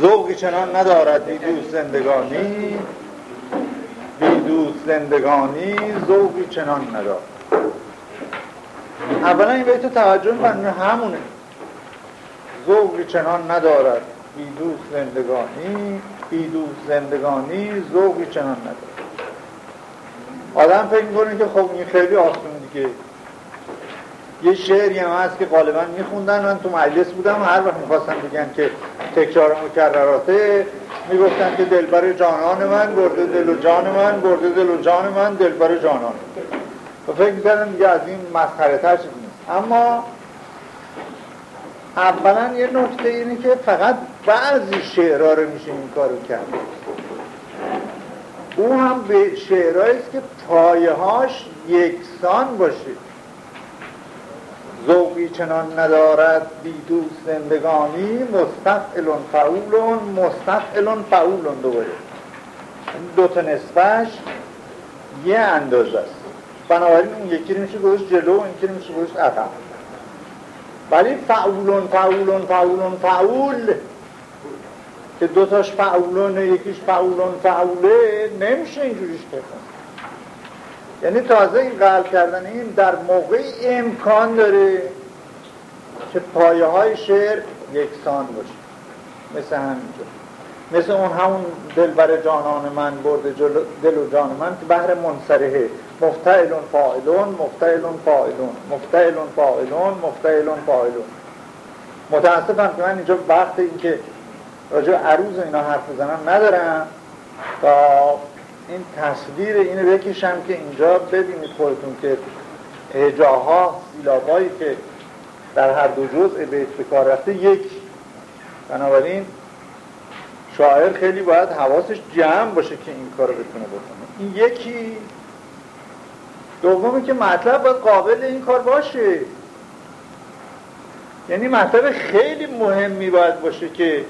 ذوقی چنان ندارد بی دوست زندگانی. بی دوست زندگانی ذوقی چنان ندارد. اولا این بیتو توجه کنید همونه. ذوقی چنان ندارد بی دوست زندگانی. بی دوست زندگانی ذوقی چنان ندارد. آدم فکر می‌کنه که خب این خیلی آسون دیگه. یه شعری هم هست که غالبا میخوندن. من تو مجلس بودم هر وقت می‌خواستم بگن که تکرار مکرراته می‌گفتن که دلبر جانان من برده دل و جان من برده دل و جان من دلبر جانان. و فکر می‌کردم دیگه از این مسخره تر نیست. اما اولا یه نکته اینه که فقط بعضی شعرها رو میشه این کارو کرد. او هم به شعرهایی که پایه هاش یکسان باشه. ذوقی چنان ندارد بی دوست زندگانی مستفعلون فعولون مستفعلون فعولون دوباره. دو تا نصفش یه اندازه است. بنابراین اون یکی رو میشه گذاشت جلو اون یکی رو میشه گذاشت عقب. ولی فعولون فعولون فعولون فعول که دوتاش فعولونه یکیش فعولون فعوله نمیشه اینجوریش بخون یعنی تازه این قلب کردن این در موقع امکان داره که پایه های شعر یکسان باشه. مثل همینجا مثل اون همون دلبر جانان من برده دل و جان من که بحر منصرحه مفتعلون فاعلون مفتعلون فاعلون مفتعلون فاعلون مفتعلون فاعلون. متاسفم که من اینجا وقت اینکه راجع عروض اینا حرف بزنم ندارم. تا این تصویر اینو بکشم که اینجا ببینید خودتون که اجاها سیلابایی که در هر دو جزء بیت به کار رفته یک. بنابراین شاعر خیلی باید حواسش جمع باشه که این کارو بتونه بکنه. این یکی. دومی که مطلب باید قابل این کار باشه. یعنی مطلب خیلی مهمی باید باشه که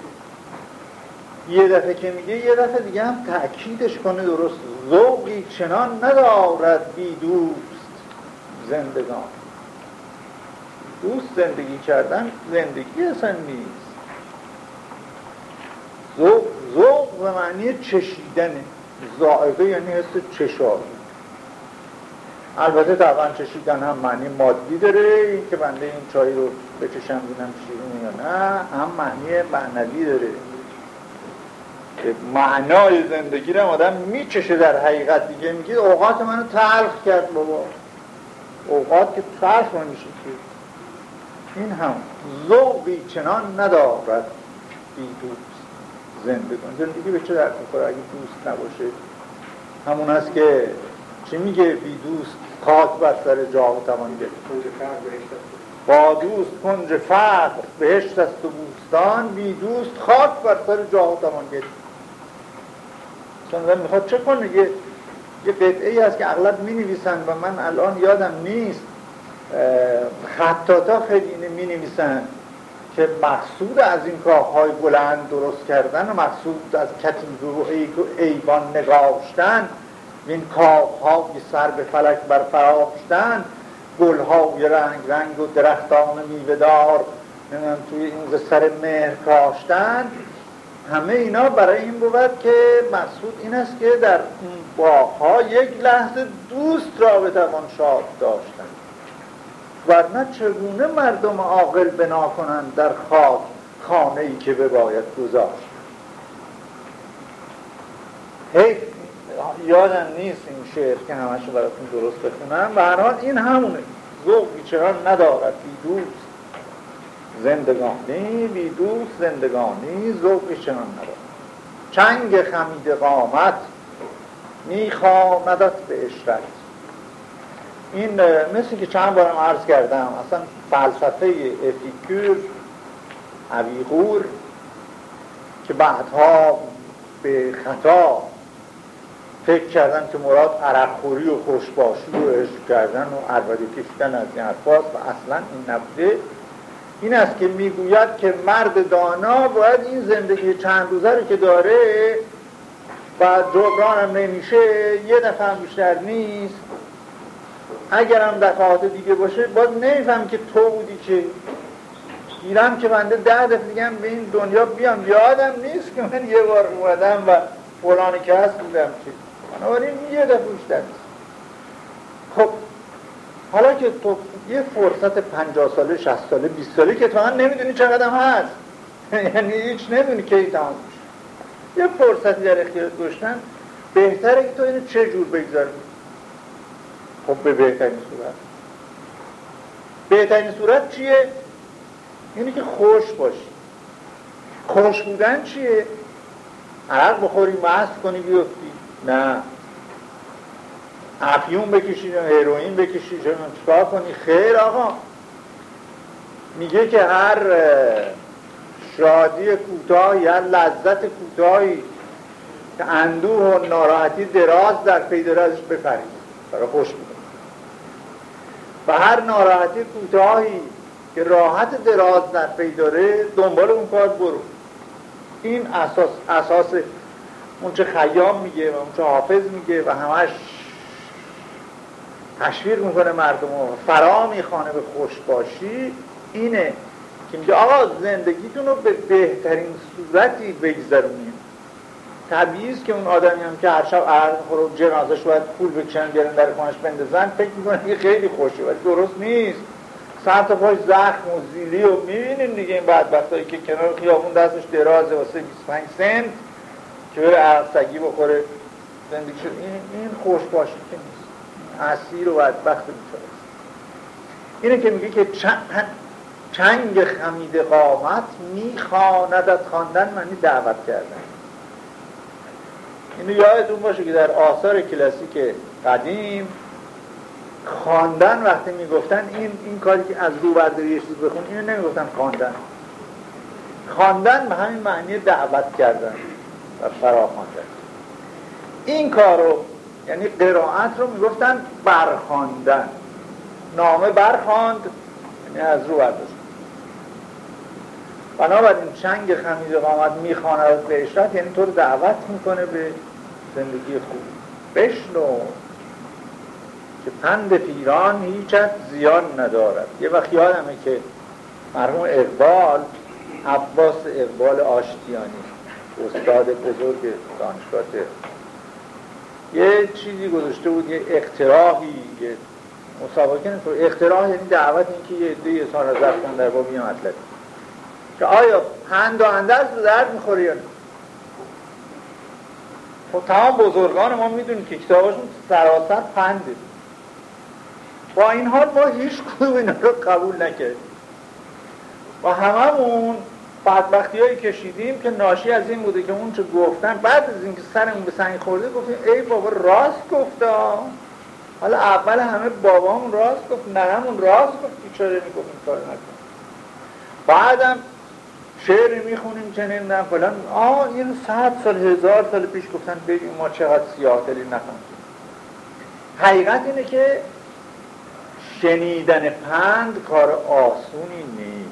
یه دفعه که میگه یه دفعه دیگه هم تأکیدش کنه درست. ذوقی چنان ندارد بی دوست زندگان. دوست زندگی کردن زندگی اصلا نیست. ذوق به معنی چشیدنه زائقه یعنی حس چشایی. البته طبعا چشیدن هم معنی مادی داره. این که بنده این چای رو بچشم بینم شیرین یا نه هم معنی معنوی داره. معنای زندگی رو آدم میچشه در حقیقت دیگه. میگه اوقات منو تلخ کرد بابا. اوقات که تلخ نمیشه که این هم ذوقی چنان ندارد بی دوست زندگان زندگی به چه درد می‌خوره؟ اگه دوست نباشه همون است که چی میگه؟ بی دوست خاک بر سر جا توان با دوست کنج فقر بهشت است و بوستان. بی دوست خاک بر سر جا توان چون می‌خواد چه کنه؟ یه یه قطعه ای هست که اغلب می نویسن و من الان یادم نیست خطاتا خیلی اینه می نویسن که مقصود از این کاخهای بلند درست کردن و مقصود از کتیبه و ایوان نگاشتن این کاخها بی سر به فلک بر فراشتن گلهای رنگ رنگ و درختان میوهدار توی این سر مهر کاشتن. همه اینا برای این بود که مقصود این است که در این باغها یک لحظه دوست را بتوان شاد داشتن. ورنه چگونه مردم عاقل بنا کنند در خاک خانه ای که بباید گذاشت؟ حیف یادم نیست این شعر که همشو براتون درست بخونم. و هر این همونه. ذوقی چرا ندارد بی دوست. زندگانی بی دوست زندگانی ذوقی چنان ندارد چنگ خمید قامت میخواندت به اشرت این مثل که چند بارم عرض کردم اصلا فلسفه افیکور عویغور که بعدها به خطا فکر کردن که مراد عرقخوری و خوشباشی و عشق کردن و عربده کشیدن از این حرفاست و اصلا این نبوده این است که می‌گوید که مرد دانا باید این زندگی چند روزه رو که داره و جبران هم نمیشه یه دفعه هم بیشتر نیست. اگر هم دفعات دیگه باشه باید نمیفهم که تو بودی که گیرم که بنده ده دفعه دیگه به این دنیا بیام. یادم نیست که من یه بار اومدم و فلان کس بودم که. بنابراین یه دفعه بیشتر نیست. خب حالا که تو یه فرصت پنجاه ساله شست ساله بیست ساله که تو هم نمی‌دونی چقدر هست. یعنی هیچ نمی‌دونی کی تمام یه فرصتی در اختیار گشتن بهتره که تو اینو چه جور بگذاری؟ خب به بهترین صورت. بهترین صورت چیه؟ اینی که خوش باشی. خوش بودن چیه؟ عرق بخوری مست کنی بیفتی. نه. افیون بکشی هیروین بکشی چکار کنی؟ خیر آقا. میگه که هر شادی کوتاه یا لذت کوتاهی که اندوه و ناراحتی دراز در پی داره ازش بپرید. برای خوش بودن و هر ناراحتی کوتاهی که راحت دراز در پی داره دنبال اون کار برو. این اساس اساس اون چه خیام میگه و اون چه حافظ میگه و همش تشویق می‌کنه مردم رو. فرا می‌خوانه به خوش باشی اینه که میگه آقا زندگیتون رو به بهترین صورتی بگذرونید طبیعی که اون آدمی هم که هر شب عرض خورو جنازش باید پول بکشن بیارن در خونش بندازن فکر می‌کنه که خیلی خوشه ولی درست نیست. سر تا پاش زخم و زیلی و می‌بینیم دیگه این بدبختایی که کنار خیابون دستش درازه واسه 25 سنت که بره عرق سگی بخوره. زندگی شد. این, این خوش باشی که اسیر و بدبخت میشه اینه که میگه که چنگ خمید قامت میخواندت خواندن معنی دعوت کردن. اینو یادتون باشه که در آثار کلاسیک قدیم خواندن وقتی می‌گفتن این این کاری که از رو برداری یه چیز بخون اینو نمی‌گفتن خواندن. خواندن به همین معنی دعوت کردن و فرا خواندن این کارو یعنی قرائت رو می‌گفتن برخواندن نامه برخواند یعنی از رو برداشت. بنابراین چنگ خمید قامت می‌خواند به اشرت یعنی تو رو دعوت می‌کنه به زندگی خوب. بشنو که پند پیران هیچت زیان ندارد. یه وقت یادمه که مرحوم اقبال عباس اقبال آشتیانی استاد بزرگ دانشگاه یه چیزی گذاشته بود یه اقتراحی یه مسابقه نمیشه اقتراح یعنی دعوت این که یه عده سال از در باب یه مطلبی که آیا پند و اندرز به درد می‌خوری یا نه؟ خب تمام بزرگان ما می‌دونیم که کتابشون سراسر پنده. با این حال ما هیچ کدوم اینا رو قبول نکردیم. و هممون بدبختی هایی کشیدیم که ناشی از این بوده که اون چه گفتن بعد از اینکه سرمون به سنگ خورده گفتیم ای بابا راست گفتا. حالا اول همه بابامون راست گفت ننمون راست گفت که چرا می‌گفتیم کار نکن بعدم شعر می‌خونیم چه نمی‌دونم فلان. آه این صد سال هزار سال پیش گفتن بگیم ما چقدر سیاه دلی نخوندیم حقیقت اینه که شنیدن پند کار آسونی نیست.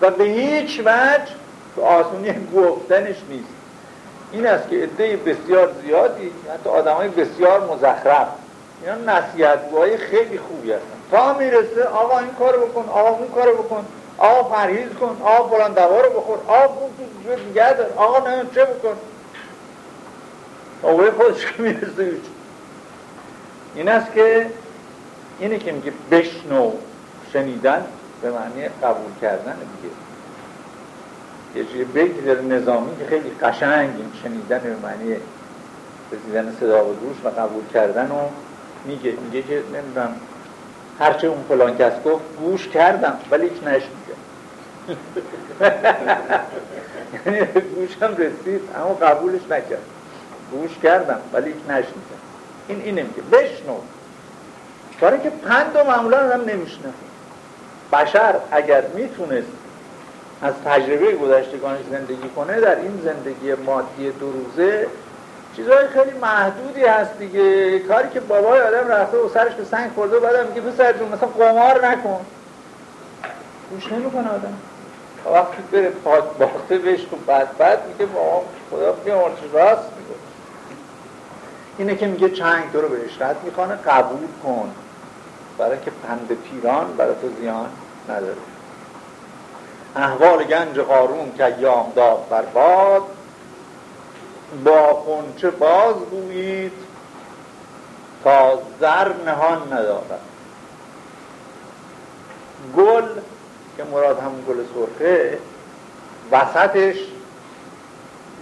و به هیچ وجه آسونی گفتنش نیست. این است که عده بسیار زیادی حتی آدم های بسیار مزخرف. اینا نصیحتگوهای خیلی خوبی هستن. تا می‌رسه آقا این کار بکن آقا اون کار بکن آقا پرهیز کن آقا بلند رو بخور آقا تو نگه دار آقا نه چه بکن. آقای خودش که می‌رسه این است که اینه که میگه بشنو شنیدن. به معنی قبول کردن دیگه. یه چیزی بیتی نظامی که خیلی قشنگ این شنیدن به معنی رسیدن صدا و گوش و قبول کردن و میگه. میگه که نمی‌دونم هرچه اون فلان کس گفت گوش کردم ولی هیچ نشنیدم. یعنی گوشم رسید اما قبولش نکرد. گوش کردم ولی هیچ نشنیدم. این اینه میگه. بشنو. برای که پند و معمولا هم نمیشنه بشر اگر می‌تونست از تجربه گذشتگانش زندگی کنه در این زندگی مادی دو روزه چیزهای خیلی محدودی هست دیگه. کاری که بابای آدم رفته و سرش به سنگ خورده و بعدم میگه پسر جون مثلا قمار نکن. گوش نمی‌کنه آدم. وقتی بره پاک باخته بهش تو بعد بعد میگه بابا خدا بیامرچ راست میگه اینه که میگه چنگ تو رو به اشرت می‌خوانه قبول کن. برای که پند پیران برای تو زیان. نداره. احوال گنج قارون که ایام داد بر باد با خونچه باز گویید تا زر نهان ندارد. گل که مراد همون گل سرخه وسطش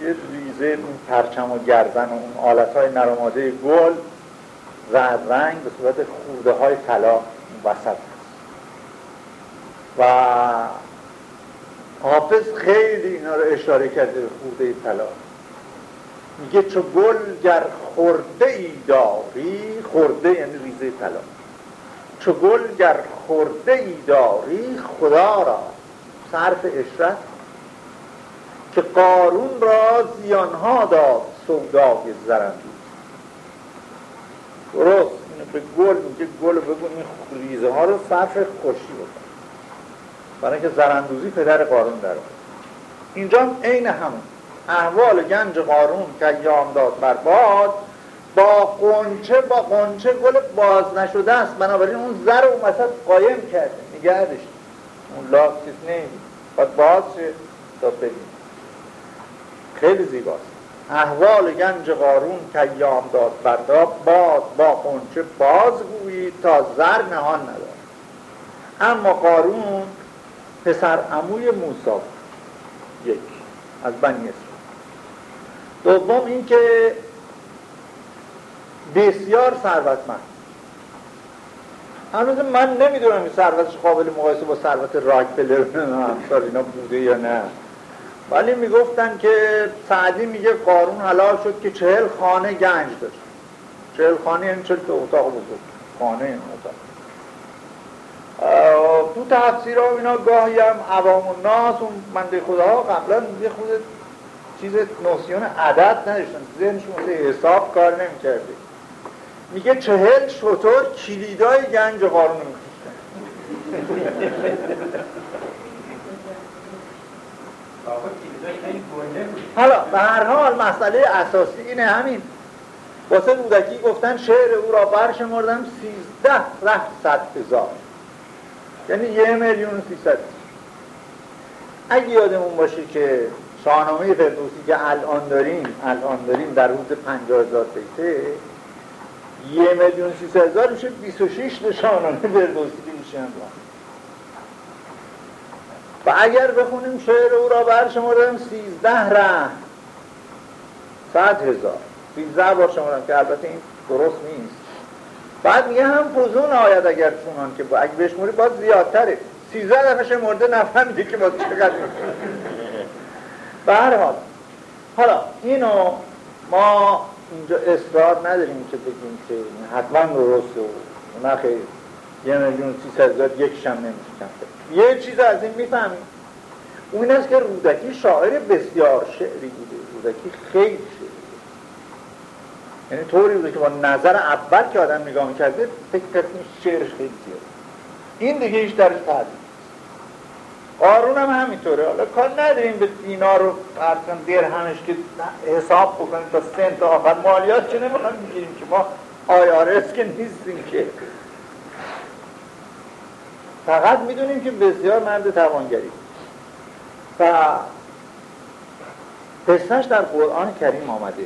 یه ریزه اون پرچم و گردن و اون آلت های نرماده گل زرد رنگ به صورت خورده های طلا وسط. و حافظ خیلی اینا رو اشاره کرده به خورده طلا. میگه چو گل گر خورده ای داری خورده یعنی ریزه طلا. چو گل گر خورده ای داری خدا را. صرف اشرت که قارون را زیانها داد سودای زرندی درست اینو به گل میگه گل بگو این ریزه ها رو صرف خوشی بکن. برای اینکه زرندوزی پدر قارون در اینجا عین همون احوال گنج قارون که یام داد بر باد با قنچه با قنچه گل باز نشده است. بنابراین اون زر اون وسط قایم کرده. نگه اون لاک چیز نمی باید باز شه تا ببین خیلی زیباست. احوال گنج قارون که یام داد بردا باد با قنچه باز گویی تا زر نهان نداره اما قارون پسر عموی موسی. یک از بنی دوم اینکه بسیار ثروتمند. هنوز من نمی‌دونم این ثروتش قابل مقایسه با ثروت راکفلر همسال اینا بوده یا نه. ولی می‌گفتن که سعدی میگه قارون حلال شد که چهل خانه گنج داشت. چهل خانه یعنی چهل تا اتاق بزرگ. خانه این اتاق. تو تفسیر ها اینا گاهی هم عوام و ناس اون منده خداها قبلا یه خود چیز نوسیون عدد نداشتن ذهنشون حساب کار نمی‌کرده میگه چهل شطور کلیدای گنج قارون حالا به هر حال مسئله اساسی اینه همین. واسه رودکی گفتن شعر او را برشمردم سیزده رفت صد هزار. یعنی یه میلیون سیصد اگه یادمون باشه که شاهنامه فردوسی که الان داریم الان داریم در روز پنجاه هزار بیته یه میلیون سیصد هزار میشه 26 تا شاهنامه فردوسی که میشه و اگر بخونیم شعر او را برشمردم سیزده ره صد هزار. سیزده بار شمردم که البته این درست نیست. بعد میگه هم فزون آید اگر چونان که با اگه بشموری باز زیادتره. سیزده دفعه شمرده نفهمیده که باز چقدر به هر حال حالا اینو ما اینجا اصرار نداریم که بگیم که حتما درسته و نه خیلی یه میلیون سی هزار یکیش هم نمیشه یه چیز از این می‌فهمیم. اون است که رودکی شاعر بسیار شعری بوده. رودکی خیلی یعنی طوری بوده که با نظر اول که آدم نگاه می‌کرده فکر کرد این شعرش خیلی زیاد این دیگه هیچ درش تعدیل قارون هم همینطوره. حالا کار نداریم به دینا رو فرسن درهمش که حساب بکنیم تا سنت آخر. مالیات چه نمی‌خوام می‌گیریم که ما آیارس که نیستیم که. فقط می‌دونیم که بسیار مرد توانگری. و قصهش در قرآن کریم آمده.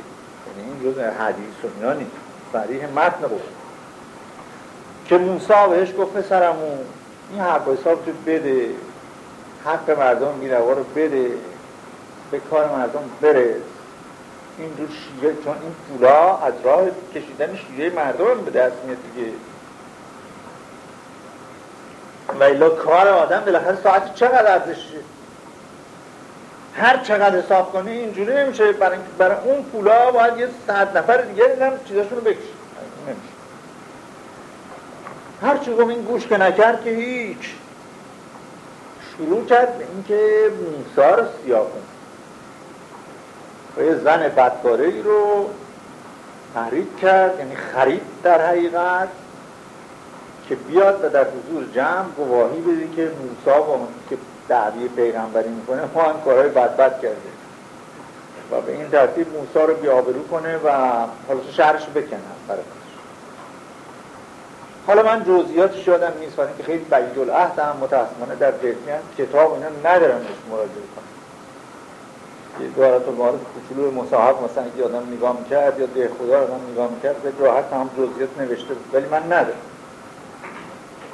این جز حدیث و اینا صریح متن بود. که موسا بهش گفت پسرمون این حق حساب تو بده. حق مردم میروا رو بده. به کار مردم بره. این رو شیعه چون این پولا از راه کشیدن شیعه مردم به دست میاد دیگه. و کار آدم بالاخره ساعت چقدر ارزشه هر چقدر حساب کنی اینجوری نمیشه. برای, برای اون پولا باید یه صد نفر دیگه هم چیزاشون رو بکشی. نمیشه. هر چی این گوش که نکرد که هیچ. شروع کرد اینکه موسا رو سیاه کن و یه زن بدکاره ای رو تحریک کرد یعنی خرید در حقیقت که بیاد و در حضور جمع گواهی بده که موسا با که دعوی پیغمبری می‌کنه ما هم کارهای بدبد کرده و به این ترتیب موسا رو بیابرو کنه و حالا شهرش بکنه برای حالا من جزئیاتش یادم نیست که خیلی بعید العهد هم متاسفانه در جلسیان کتاب اینا ندارم مراجعه کنم یه دارت المعارف کوچولو مصاحب مثلا اگه آدم نگاه می‌کرد یا ده خدا آدم نگاه می‌کرد به راحت هم جزئیات نوشته بود ولی من ندارم.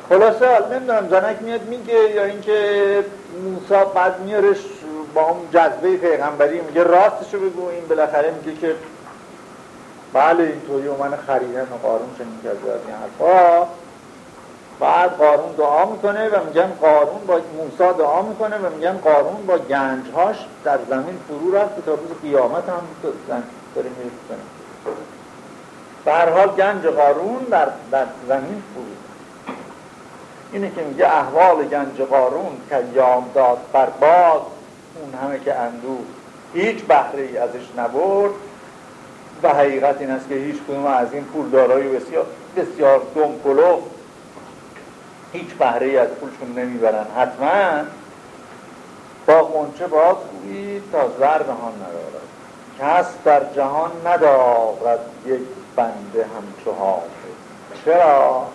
خلاصه نمی‌دونم زنک میاد میگه یا اینکه موسی بعد میارش با اون جذبه پیغمبری میگه راستشو بگو. این بالاخره میگه که بله اینطوری و من خریدن و قارون چنین کرد این حرفا. بعد قارون دعا می‌کنه و میگن قارون با موسی دعا می‌کنه و میگن قارون با گنجهاش در زمین فرو رفت تا روز قیامت هم داره می‌رسه به هر حال گنج قارون در, در زمین فرو اینه که میگه احوال گنج قارون که یام داد بر باد اون همه که اندو هیچ بهره ای ازش نبرد و حقیقت این است که هیچ کدوم از این پول دارایی بسیار بسیار دم هیچ بهره ای از پولشون نمی‌برن. حتما با قنچه باز گویید تا زر ها ندارد. کس در جهان ندارد یک بنده همچو حافظ. چرا؟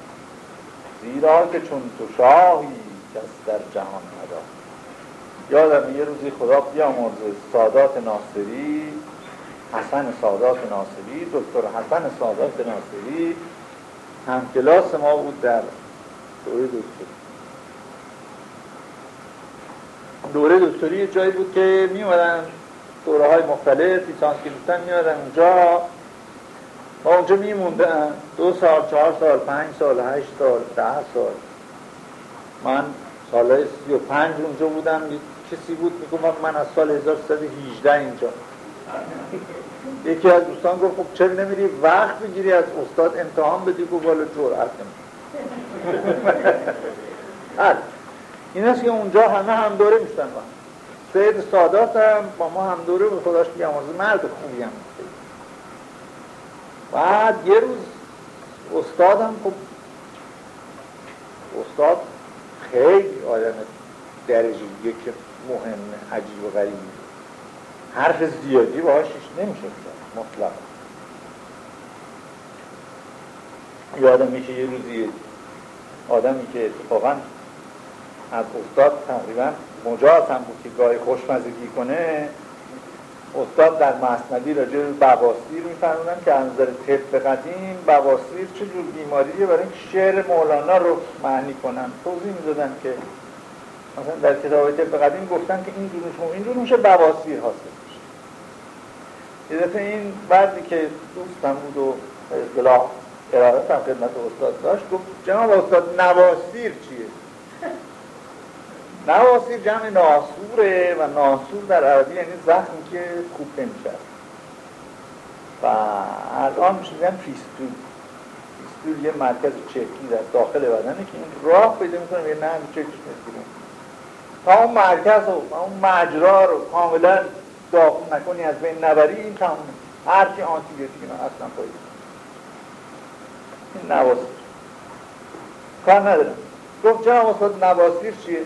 زیرا که چون تو شاهی کس در جهان ندارد یادم یه روزی خدا بیامرزه سادات ناصری حسن سادات ناصری دکتر حسن سادات ناصری. هم کلاس ما بود در دوره دکتری. دوره دکتری جایی بود که می اومدن دوره های مختلف لیسانس می اومدن اونجا. ما اونجا می موندن دو سال چهار سال پنج سال هشت سال ده سال. من سال سی و پنج اونجا بودم. کسی بود میگم من از سال 1318 اینجا. یکی از دوستان گفت خب چرا نمیری وقت بگیری از استاد امتحان بدی گفت والا جرأت حل این است که اونجا همه هم دوره میشتن با. سید سادات هم با ما هم دوره به خداش بیامرز مرد خوبی هم. بعد یه روز استادم خب استاد خیلی آدم درجه یک مهم عجیب و غریبی حرف زیادی باهاش نمیشه مطلق. یادم میشه یه روزی آدمی که اتفاقا از استاد تقریبا مجاز هم بود که گاهی خوشمزگی کنه استاد در مصنوی راجع به بواسیر میفرمودن که از نظر طب قدیم بواسیر چه جور بیماریه برای اینکه شعر مولانا رو معنی کنن. توضیح می‌دادن که مثلا در کتاب طب قدیم گفتن که این جور این جور میشه بواسیر حاصل میشه. یه این بعدی که دوستم بود و اصطلاح ارائه هم خدمت استاد داشت گفت جناب استاد نواسیر چیه؟ نواسیر جمع ناسوره و ناسور در عربی یعنی زخمی که خوب نمیشه و الان میشه میگن فیستول فیستول یه مرکز چکی در داخل بدنه که این راه پیدا می‌کنه یه نه چکش می‌کنه تا اون مرکز و اون مجرا رو کاملا داخل نکنی از بین نبری این تمام هرچی آنتی بیوتیک اصلا پایید این نواسیر کار ندارم. گفت جناب استاد نواسیر چیه؟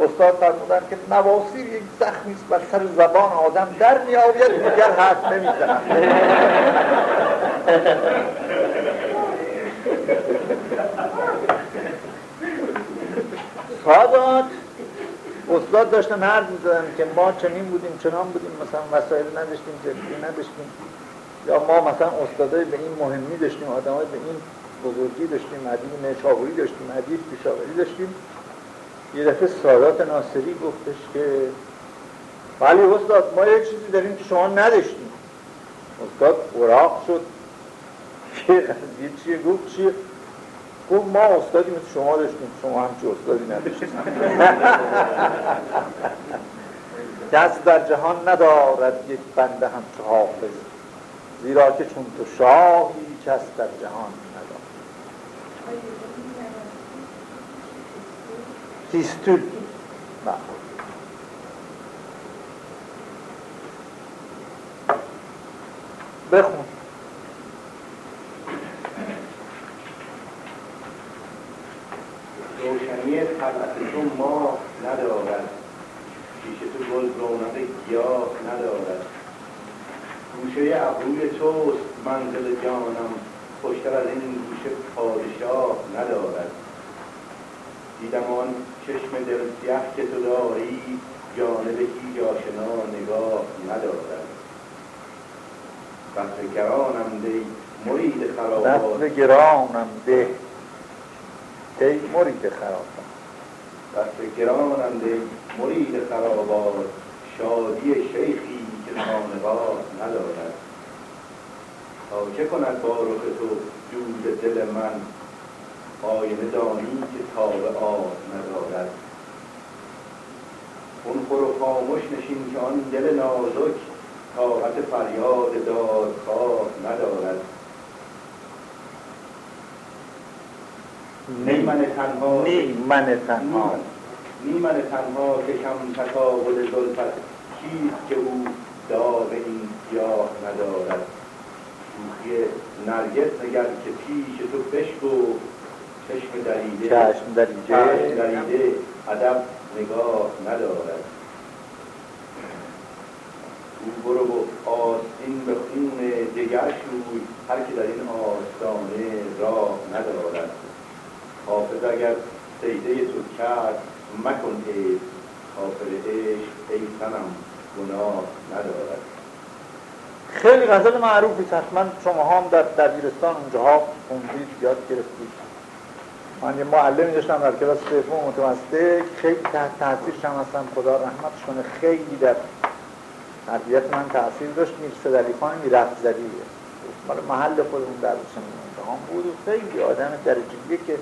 استاد فرمودن که نواسیر یک زخمی است بر سر زبان آدم در میآید دیگر حرف نمی‌زنم. سادات استاد داشتن حرف می‌زدن که ما چنین بودیم چنان بودیم مثلا وسایل نداشتیم جدی نداشتیم. یا ما مثلا استادای به این مهمی داشتیم آدمای به این بزرگی داشتیم ادیب نشابوری داشتیم ادیب پیشاوری داشتیم. یه دفعه سادات ناصری گفتش که ولی استاد ما یک چیزی داریم که شما نداشتیم. استاد اوراق شد. یه چیه؟ گفت چیه؟ گفت ما استادی مثل شما داشتیم. شما هم چه استادی نداشتیم. کس در جهان ندارد یک بنده هم چه حافظ زیرا که چون تو شاهی کس در جهان ندارد. تیستول بخون روشنی طبعت تو ما ندارد. پیش تو گل رونق گیاه ندارد. گوشه ابروی توست منزل جانم. خوشتر از این پیش پادشاه ندارد. دیدم آن چشم دل سیه که تو داری جانب هیچ آشنا نگاه ندارد بحر گرانم دی مرید خرابات. دست گرانم ده دی مرید خرابات. بحر گرانم دی مرید خرابات. شادی شیخی که خانقاه ندارد. تا چه کند با رخ تو جود دل من؟ آینه دانی که تاب آب ندارد. اون خور و خاموش نشین که آن دل نازک طاقت فریاد دادخواه ندارد. نی من تنها نی من تنها. نی من تنها کشم تطاول زلفت چیست که او داغ این سیاه ندارد. شوخی نرگس نگر که پیش تو بشکو چشم دریده. چشم دریده. ادب نگاه ندارد. او برو و آستین به خون دگر شوی. هر که در این آستانه راه ندارد. حافظ اگر سیده تو کرد مکن عیب. کافر عشق ای سنم گناه ندارد. خیلی غزل معروفی حتما شما هم در دبیرستان اونجاها خوندید یاد گرفتید. من یه معلمی داشتم در کلاس سوم متوسطه خیلی تحت تاثیرش هم هستم خدا رحمتش کنه. خیلی در تربیت من تاثیر داشت. میر سدلی خان می‌رفت زدیه مال محل خودمون در امتحان بود. و خیلی آدم درجیه که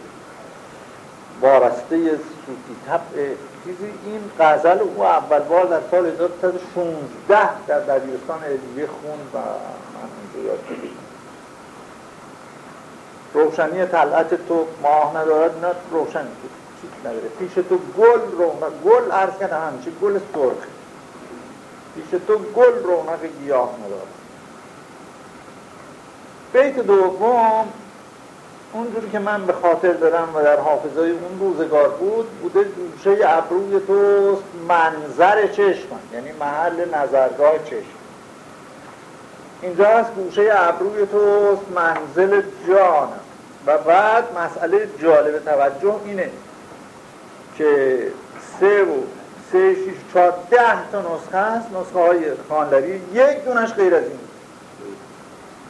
وارسته صوفی طبع چیزی. این غزل او اول بار در سال 1316 در دبیرستان علمیه خون و من اونجا یاد روشنی طلعت تو ماه ندارد نه تو چیز نداره. پیش تو گل رونق گل عرض کنه همچه گل سرخ. پیش تو گل رونق گیاه ندارد. بیت دوم اونجوری که من به خاطر دارم و در حافظای اون روزگار بود بوده گوشه ابروی توست منظر چشم. یعنی محل نظرگاه چشم. اینجا از گوشه ابروی توست منزل جانم و بعد مسئله جالب توجه اینه که سه و سه شیش چهار ده تا نسخه هست نسخه های خانداری یک دونش غیر از این.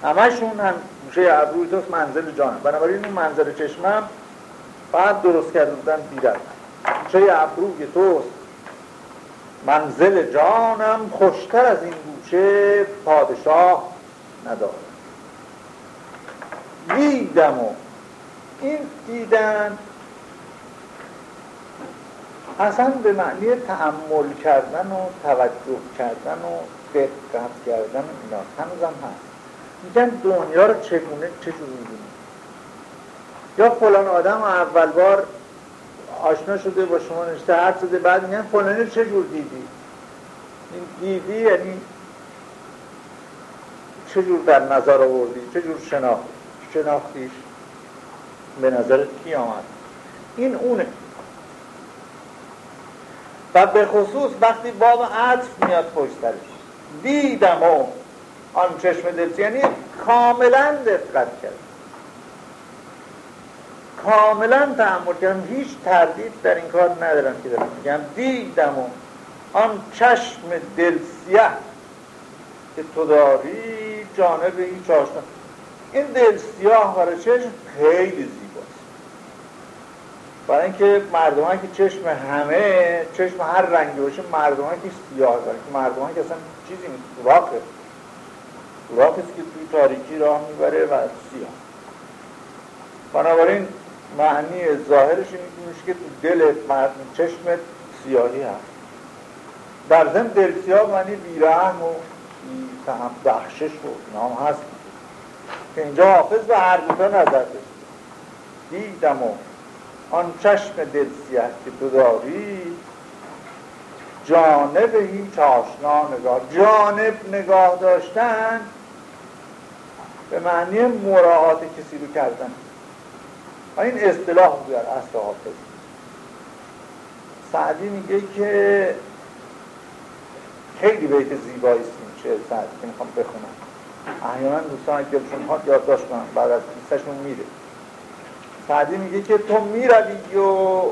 همشون هم گوشه ابروی توست منزل جانم بنابراین اون منظر چشمم بعد درست کرده بودن بیرد. گوشه ابروی توست منزل جانم خوشتر از این گوشه پادشاه ندارد دیدم و این دیدن اصلا به معنی تحمل کردن و توجه کردن و دقت کردن اینا هنوزم هست. میگن دنیا رو چگونه چجور می‌دونی یا فلان آدم اول بار آشنا شده با شما نشته حرف زده بعد میگن فلانی چجور دیدی؟ این دیدی یعنی چجور در نظر آوردی؟ چجور شناختی؟ شناختیش؟ به نظرت کی آمد؟ این اونه. و به خصوص وقتی باب عطف میاد پشت دیدم و آن چشم دلسی یعنی کاملا دقت کرد. کاملا تحمل کردم هیچ تردید در این کار ندارم که دارم میگم. دیدم و آن چشم دلسیه که تو داری جانب هیچ آشنا. این دل سیاه برای چشم خیلی زیباست برای اینکه مردمان که چشم همه چشم هر رنگی باشه مردمان که سیاه داره که مردمان که اصلا چیزی سوراخه سوراخی که توی تاریکی راه می‌بره و سیاه. بنابراین معنی ظاهرش این که تو دل چشم سیاهی هست. در ضمن دل سیاه معنی بیرحم و بی بخشش و نام هست. که اینجا حافظ به هر دوتا نظر دیدم و آن چشم دل سیه که تو داری جانب هیچ آشنا نگاه جانب نگاه داشتن به معنی مراعات کسی رو کردن. این اصطلاح در اصل حافظ. سعدی میگه که خیلی بیت زیبایی است شعر سعدی که می‌خوام بخونم. احیانا دوستان اگه دلشون ها یادداشت کنم بعد از بیستشون میره. سعدی میگه که تو می‌روی و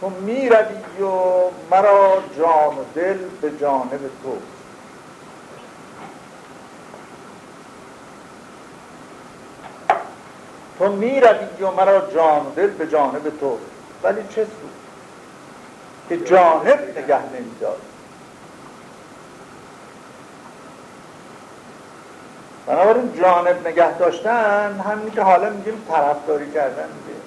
تو می‌روی و مرا جان و دل به جانب تو. تو می‌روی و مرا جان و دل به جانب تو. ولی چه سود که جانب نگه نمیدار بنابراین جانب نگه داشتن همین که حالا میگیم طرفداری کردن میگه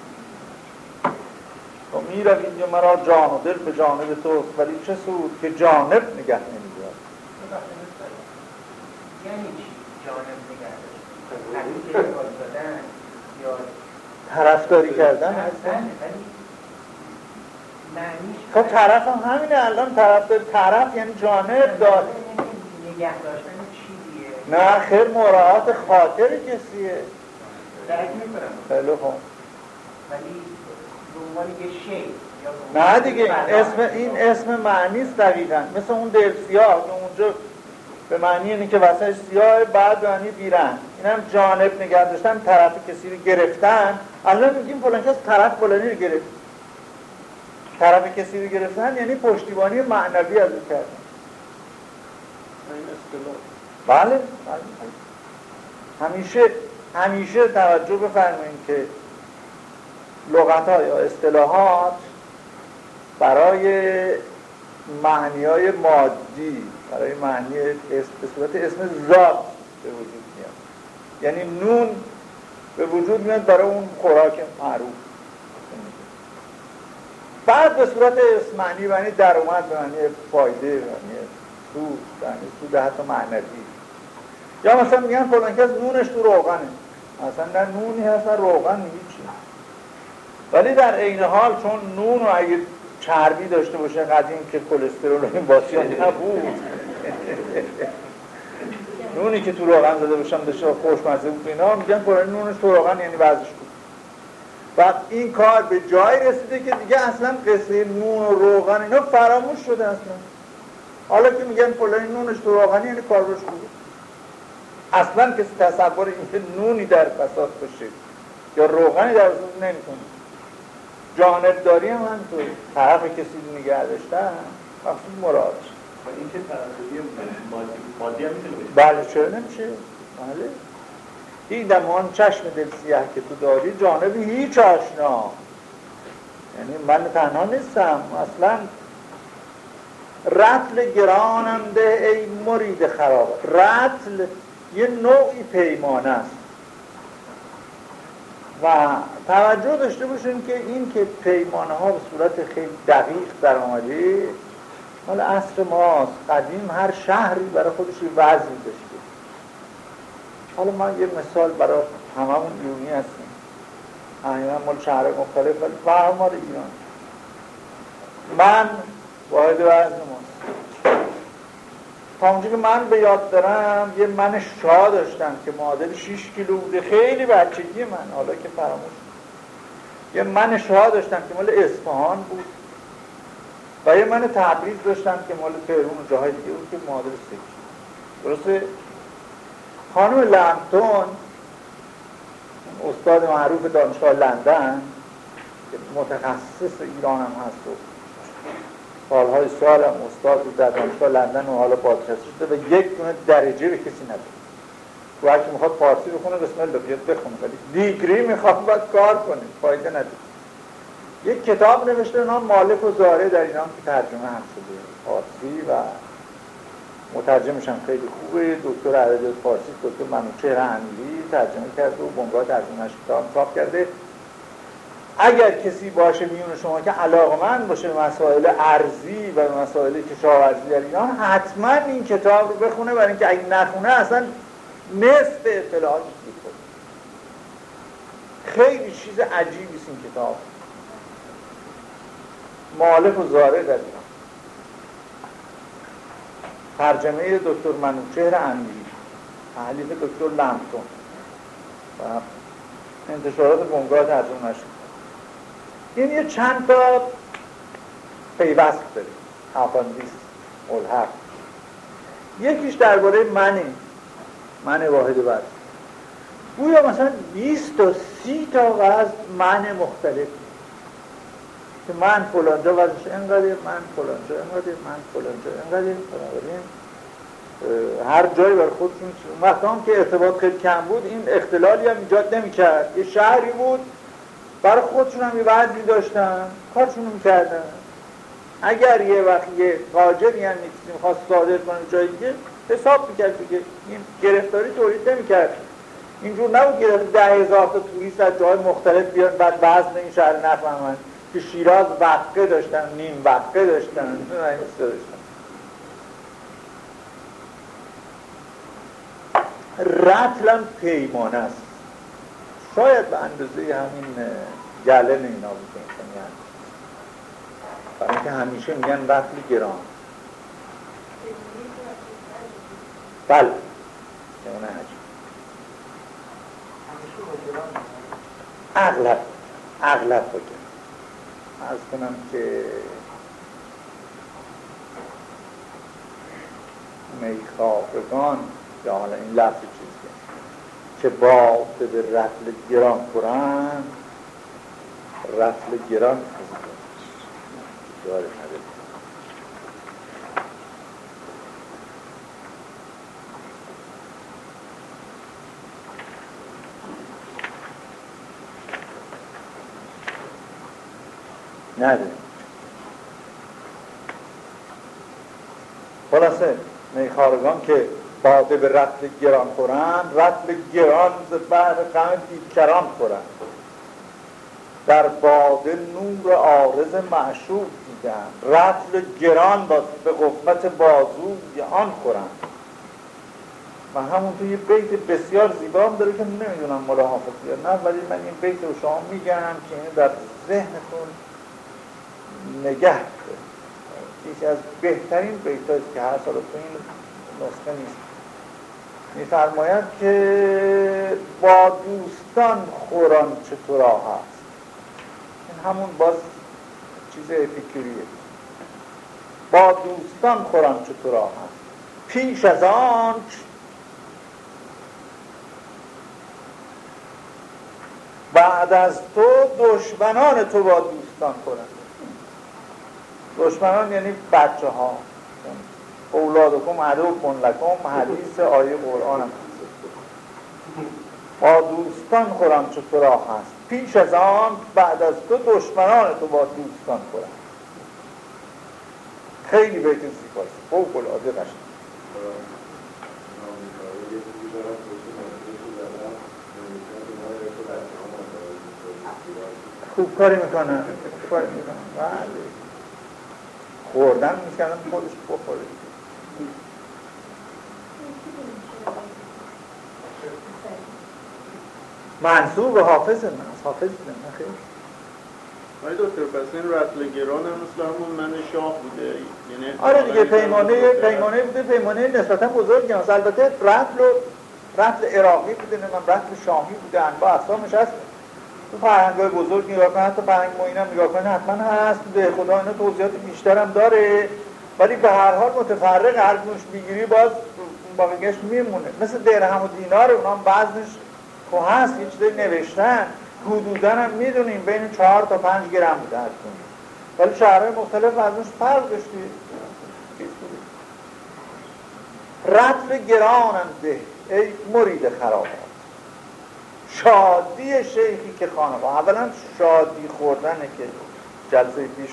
تو می‌روید و مرا جان و دل به جانب توست ولی چه سود که جانب نگه نمیدار یعنی جانب نگه طرفداری کردن هستن؟ خب طرف هم همینه الان طرف طرف یعنی جانب دار نگه داشتن نه خیر مراعات خاطر کسیه. درک می‌کنم خیلی خوب. ولی به یه شی نه دیگه اسم این اسم معنی است دقیقا. مثل اون دل سیاه که اونجا به معنی اینه که وسط سیاه بعد معنی بیرن. این هم جانب نگه داشتن طرف کسی رو گرفتن. الان میگیم فلان کس طرف فلانی رو گرفت. طرف کسی رو گرفتن یعنی پشتیبانی معنوی از او کردن بله. همیشه همیشه توجه بفرمایید که لغت ها یا اصطلاحات برای معنی های مادی برای معنی به صورت اسم ذات به وجود میاد. یعنی نون به وجود میاد برای اون خوراک معروف. بعد به صورت اسم معنی معنی در اومد به معنی فایده معنی سود یعنی سود حتی معنوی. یا مثلا میگن فلان کس نونش تو روغنه. اصلا نه نونی هست نه روغن هیچی. ولی در عین حال چون نون رو اگه چربی داشته باشه قدیم که کلسترول این باسیان نبود. نونی که تو روغن زده باشم داشته خوشمزه بود اینا میگن فلان نونش تو روغن یعنی وزش بود و این کار به جای رسیده که دیگه اصلا قصه نون و روغن اینا فراموش شده اصلا. حالا که میگن فلان نونش تو روغن یعنی کار روش بود اصلا کسی تصور اینکه نونی در فساد باشه یا روغنی در وجود نمی‌کنه. جانبداری هم همینطور طرف کسی نگه داشتن مخصوص مراد. این که مادی هم می‌تونه بله چرا نمیشه؟ بله. دیدم آن چشم دل سیاه که تو داری جانبی هیچ آشنا. یعنی من تنها نیستم. اصلا رتل گرانم ده ای مرید خراب. رتل یه نوعی پیمانه است. و توجه داشته باشین که این که پیمانه ها به صورت خیلی دقیق در آمده مال عصر ماست. قدیم هر شهری برای خودش یه وضعی داشته. حالا من یه مثال برای هممون ایونی هستیم. احیانا مال شهر مختلف ولی برمار ایران. من واحد وزن تا اونجا که من به یاد دارم یه من شاه داشتم که معادل 6 کیلو بوده. خیلی بچگی من. حالا که فراموش یه من شاه داشتم که مال اصفهان بود. و یه من تبریز داشتم که مال تهرون و جاهای دیگه بود که معادل 3 درسته؟ خانم لمتون استاد معروف دانشگاه لندن که متخصص ایران هم هست و سالهای سال هم استاد در دانشگاه لندن و حالا بازنشسته شده و یک دونه درجه به کسی نداره تو هرکی می‌خواد فارسی بخونه بسم الله بیاد بخونه. ولی دیگری می‌خواد باید کار کنه. فایده نداره. یک کتاب نوشته نام مالک و زاره در ایران که ترجمه هم شده. فارسی و مترجمش هم خیلی خوبه. دکتر ادبیات فارسی دکتر منوچهر امیری ترجمه کرده و بنگاه ترجمهش کتاب کرده. اگر کسی باشه میون شما که علاقمند باشه مسائل ارزی و مسائل کشاورزی در ایران حتما این کتاب رو بخونه برای اینکه اگه نخونه اصلا نصف اطلاعاتش می‌کنه. خیلی چیز عجیبی است این کتاب. مالک و زاره در ایران. ترجمه دکتر منوچهر امیری تحلیف دکتر لمتون. و انتشارات بنگاه ترجمه نشد. این یه چند تا پیوست داره اپاندیس ملحق یکیش درباره منه. من واحد بر گویا مثلا 20 تا 30 تا وزن معنی مختلف. که من فلانجا وزنش اینقدر من فلانجا اینقدر من فلانجا اینقدر بنابراین هر جایی بر خودشون وقت هم که ارتباط خیلی کم بود این اختلالی هم ایجاد نمی‌کرد. یه شهری بود برای خودشون هم یه داشتن کارشون می‌کردن. اگر یه وقت یه تاجری هم می‌خواست صادر کنه جایی دیگه حساب می‌کرد دیگه. این گرفتاری تولید نمی‌کرد. اینجور نبود که ده هزار تا توریست از جای مختلف بیان بعد وزن این شهر نفهمن که شیراز وقه داشتن نیم وقه داشتن. داشتن. رتلم پیمانه است. شاید به اندازه همین گلن اینا بود یعنی برای اینکه همیشه میگن رتل گران. بله. اون حجم. اغلب اغلب بگم از کنم که میخواهگان یا حالا این لفظ چیز که با به رفل گران کنن. رفل گران داره نداریم خلاصه میخارگان که باده به رتل گران خورن رتل گران ز بهر غم دیگران خورن در باده نور آرز معشوق دیدن. رتل گران با به قفت بازوی آن خورن و توی بیت بسیار زیبا هم داره که نمی‌دونم ملا حافظ یا نه ولی من این بیت رو شما میگم که این در ذهنتون نگه یکی از بهترین بیت که هر سال تو این نسخه نیست. میفرماید که با دوستان خوران چطور هست این همون باز چیز فکریه. با دوستان خوران چطور هست پیش از آن بعد از تو دشمنان تو با دوستان خورند دشمنان یعنی بچه ها اولادکم عدو کن لکم حدیث آیه قرآن هم با دوستان خورم چه تو هست. پیش از آن بعد از تو دشمنان تو با دوستان خورم. خیلی بیت زیباست. فوق العاده قشنگ. خوب کاری می‌کنه. خوب کاری می‌کنه. بله. خوردن می‌کردن خودش بخوره. منصوب به حافظ من از حافظ من خیلی. ولی دکتر پس این رتل گران هم مثل همون من شاه بوده؟ یعنی آره دیگه پیمانه پیمانه بوده پیمانه نسبتا بزرگی هست البته رتل و رتل عراقی بوده من رتل شامی بوده انواع اقسامش هست. تو فرهنگای بزرگ نگاه کنه حتی فرهنگ معین هم نگاه کنه حتما هست. به خدا اینا توضیحات بیشتر هم داره. ولی به هر حال متفرق هر گوش می‌گیری باز باقیش میمونه. مثل درهم و دینار اونا هم بعضش خب هست یه چیزی نوشتن. حدودا هم می‌دونیم بین چهار تا پنج گرم بوده ولی شهرهای مختلف وزنش فرق داشتی. رتل گرانم ده. ای مرید خرابات. شادی شیخی که خانه اولا شادی خوردنه که جلسه پیش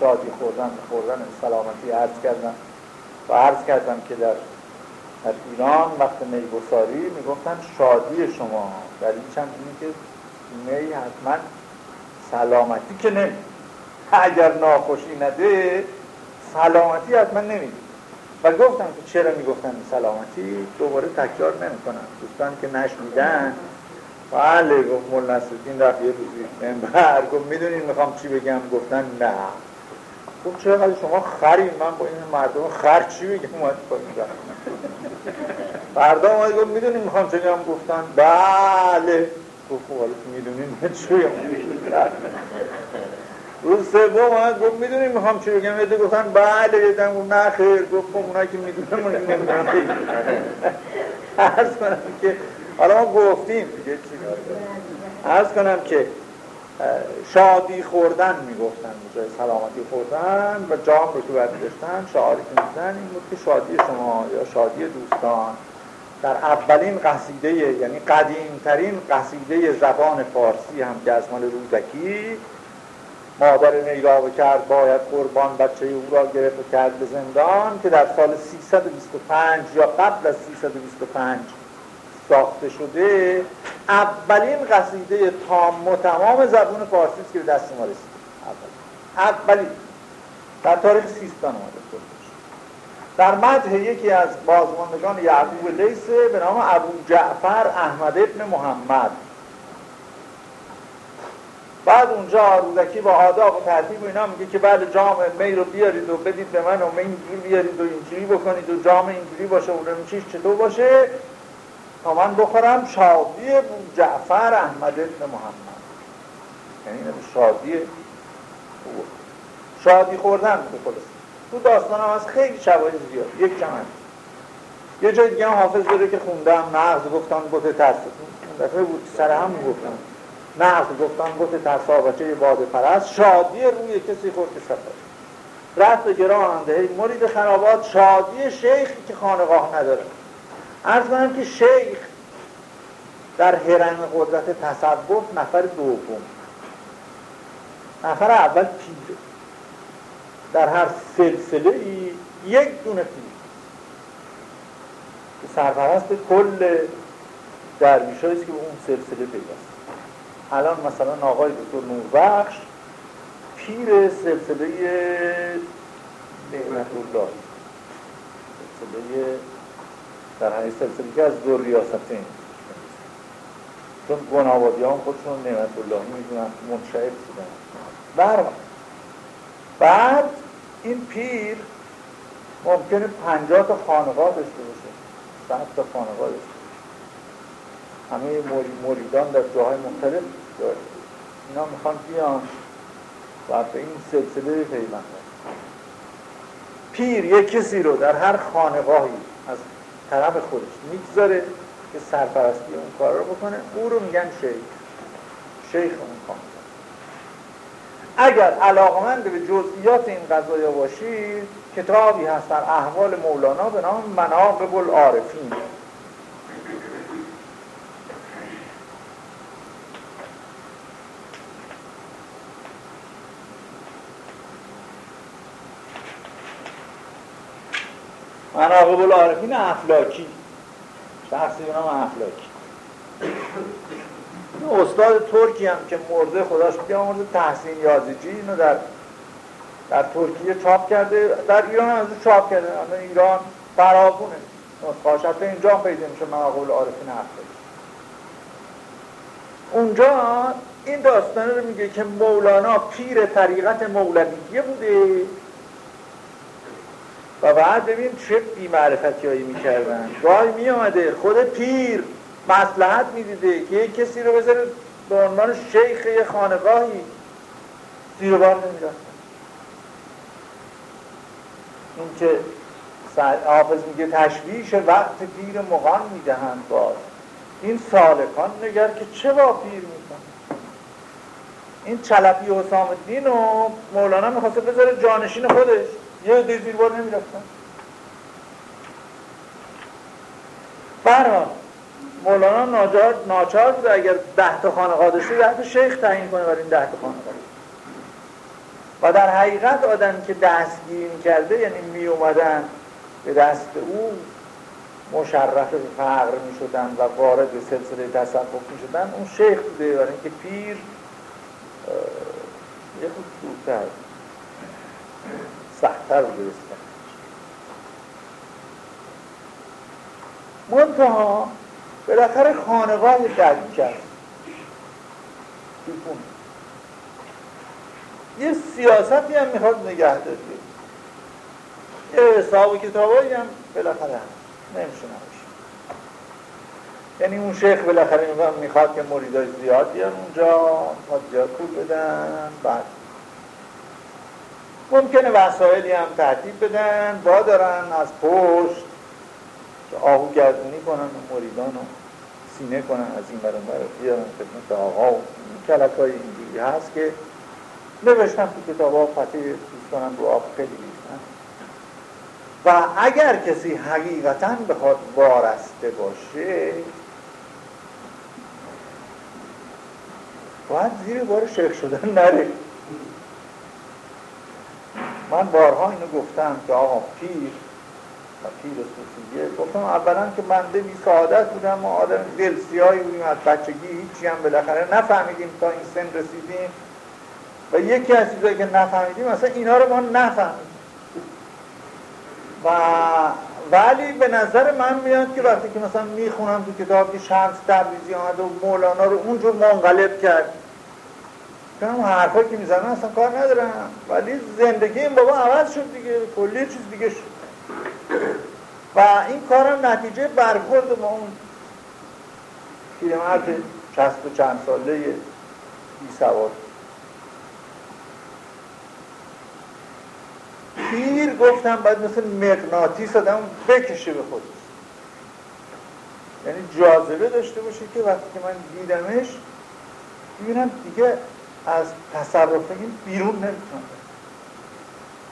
شادی خوردن خوردن سلامتی عرض کردم. و عرض کردم که در در ایران وقت میگساری می‌گفتن شادی شما. در این چند اینه که می حتما سلامتی که نمی. اگر ناخوشی نده سلامتی حتما نمیده و گفتم که چرا می‌گفتن سلامتی؟ دوباره تکرار نمی‌کنم دوستان که نشنیدن بله گفت مول نصرالدین رفت یه منبر. گفت می‌دونین می‌خوام چی بگم؟ گفتن نه. گفت چرا شما خریم من با این مردم خر چی بگم اومد فردا اومد گفت می‌دونین می‌خوام چی بگم گفتن. بله. گفت خب حالا می‌دونین چی بگم روز سوم اومد گفت می‌دونین می‌خوام چی بگم یه گفتن بله یه گفت نه خیر. گفت خب اونایی که می‌دونن من نمی‌دونم عرض کنم که حالا ما گفتیم دیگه چی ارز کنم که شادی خوردن می‌گفتن جای سلامتی خوردن و جام رو که داشتن شعاری که میزن این بود که شادی شما یا شادی دوستان در اولین قصیده یعنی قدیمترین قصیده زبان فارسی هم که از مال روزکی مادر نیرا کرد باید قربان بچه او را گرفت و کرد به زندان که در سال 325 یا قبل از 325 ساخته شده اولین قصیده تام و تمام زبان فارسی که به دست ما رسید. اولین. در تاریخ سیستان آمده در مده یکی از بازماندگان یعقوب لیسه به نام ابو جعفر احمد ابن محمد. بعد اونجا رودکی با آداب و ترتیب و اینا میگه که بعد جام می رو بیارید و بدید به من و می اینجوری بیارید و اینجوری بکنید و جام اینجوری باشه و چیش چطور باشه؟ تا من بخورم شادی جعفر احمد ابن محمد. یعنی شادی شادی خوردن به خلاص تو داستان هم از خیلی شواهد زیاد. یک جمع یه جای دیگه هم حافظ داره که خوندم نغز گفتم گفت ترس. دفعه بود سر هم گفتم. نغز گفتم گفت ترسا بچه باد پرست. شادی روی کسی خورد که رفت گران هی مرید خرابات. شادی شیخی که خانقاه نداره. ارز کنم که شیخ در هرم قدرت تصوف نفر دوم. نفر اول پیره در هر سلسله ای یک دونه پیر. که سرپرست کل درویش که به اون سلسله پیداست الان مثلا آقای دکتر نوربخش پیر سلسله نعمت الله سلسله در سلسله که از دو ریاستین. چون گنابادی هم خودشون نعمت اللهی می‌دونن منشعب بودن برمان بعد این پیر ممکنه پنجاه تا خانقاه داشته باشه صد تا خانقاه داشته باشه. همه مریدان در جاهای مختلف داره. اینا می‌خوان بیان و به این سلسله پیوند پیر یک کسی رو در هر خانقاهی از طرف خودش می‌گذاره که سرپرستی اون کار رو بکنه. او رو میگن شیخ. شیخ اون کار. اگر علاقمند به جزئیات این قضایا باشید کتابی هست در احوال مولانا به نام مناقب العارفین. مناقب العارفین افلاکی شخصی به نام افلاکی استاد ترکی هم که مرده خداش بیامرده تحسین یازیجی اینو در در ترکیه چاپ کرده. در ایران هم چاپ کرده. اما ایران فراغونه. نسخاش حتی اینجا پیدا میشه مناقب العارفین افلاکی اونجا این داستانه رو میگه که مولانا پیر طریقت مولویه بوده. و بعد ببین چه بیمعرفتی هایی می‌کردن. گاهی میامده خود پیر مسلحت می‌دیده که یک کسی رو بذاره به عنوان شیخ یه خانقاهی زیر بار نمی‌رفتن. این که حافظ میگه تشویش وقت پیر مغان می‌دهند باز. این سالکان نگر که چه با پیر میکن این چلپی حسام الدین و مولانا می‌خواسته بذاره جانشین خودش. یه دی زیر بار نمی‌رفتن برحال مولانا ناچار, ناچار بوده اگر ده تا خانقاه داشته ده تا شیخ تعیین کنه برای این ده تا خانقاه و در حقیقت آدم که دستگیر کرده یعنی می اومدن به دست او مشرف فقر می شدن و وارد به سلسله تصفف می شدن اون شیخ بوده. برای اینکه پیر یه خود دورتر. سختتر بوده منتها بالاخره خانقاه درک کرد یه سیاستی هم می‌خواد نگه داره یه حساب و کتابایی هم بالاخره هم نمیشه یعنی اون شیخ بالاخره می‌خواد که مریدای زیاد بیان اونجا می‌خواد زیاد پول بدن بعد ممکنه وسایلی هم ترتیب بدن با دارن از پشت که آهو گردونی کنن و مریدان و سینه کنن از این برون برای بیارن خدمت آقا. و کلک های اینجوری هست که نوشتم تو کتاب ها فتح دوستانم رو آب خیلی نیستن و اگر کسی حقیقتا بخواد وارسته باشه باید زیر بار شیخ شدن نره. من بارها اینو گفتم که آقا پیر و پیر صوفیه گفتم اولا که بنده بی سعادت بودم و آدم دل سیاهی بودیم از بچگی هیچی هم بالاخره نفهمیدیم تا این سن رسیدیم. و یکی از چیزایی که نفهمیدیم مثلا اینا رو ما نفهمیدیم. و ولی به نظر من میاد که وقتی که مثلا می‌خونم تو کتاب که شمس تبریزی آمد و مولانا رو اونجور منقلب کرد. که هم حرفایی که می‌زنن اصلا کار ندارم ولی زندگی این بابا عوض شد دیگه. کلی چیز دیگه شد. و این کارم نتیجه برخورد با اون پیرمرد چست و چند ساله بی سواد. پیر گفتم باید مثل مغناطیس آدم بکشه به خودش. یعنی جاذبه داشته باشه که وقتی که من دیدمش می‌بینم دیگه از تصرف این بیرون نمی‌تونم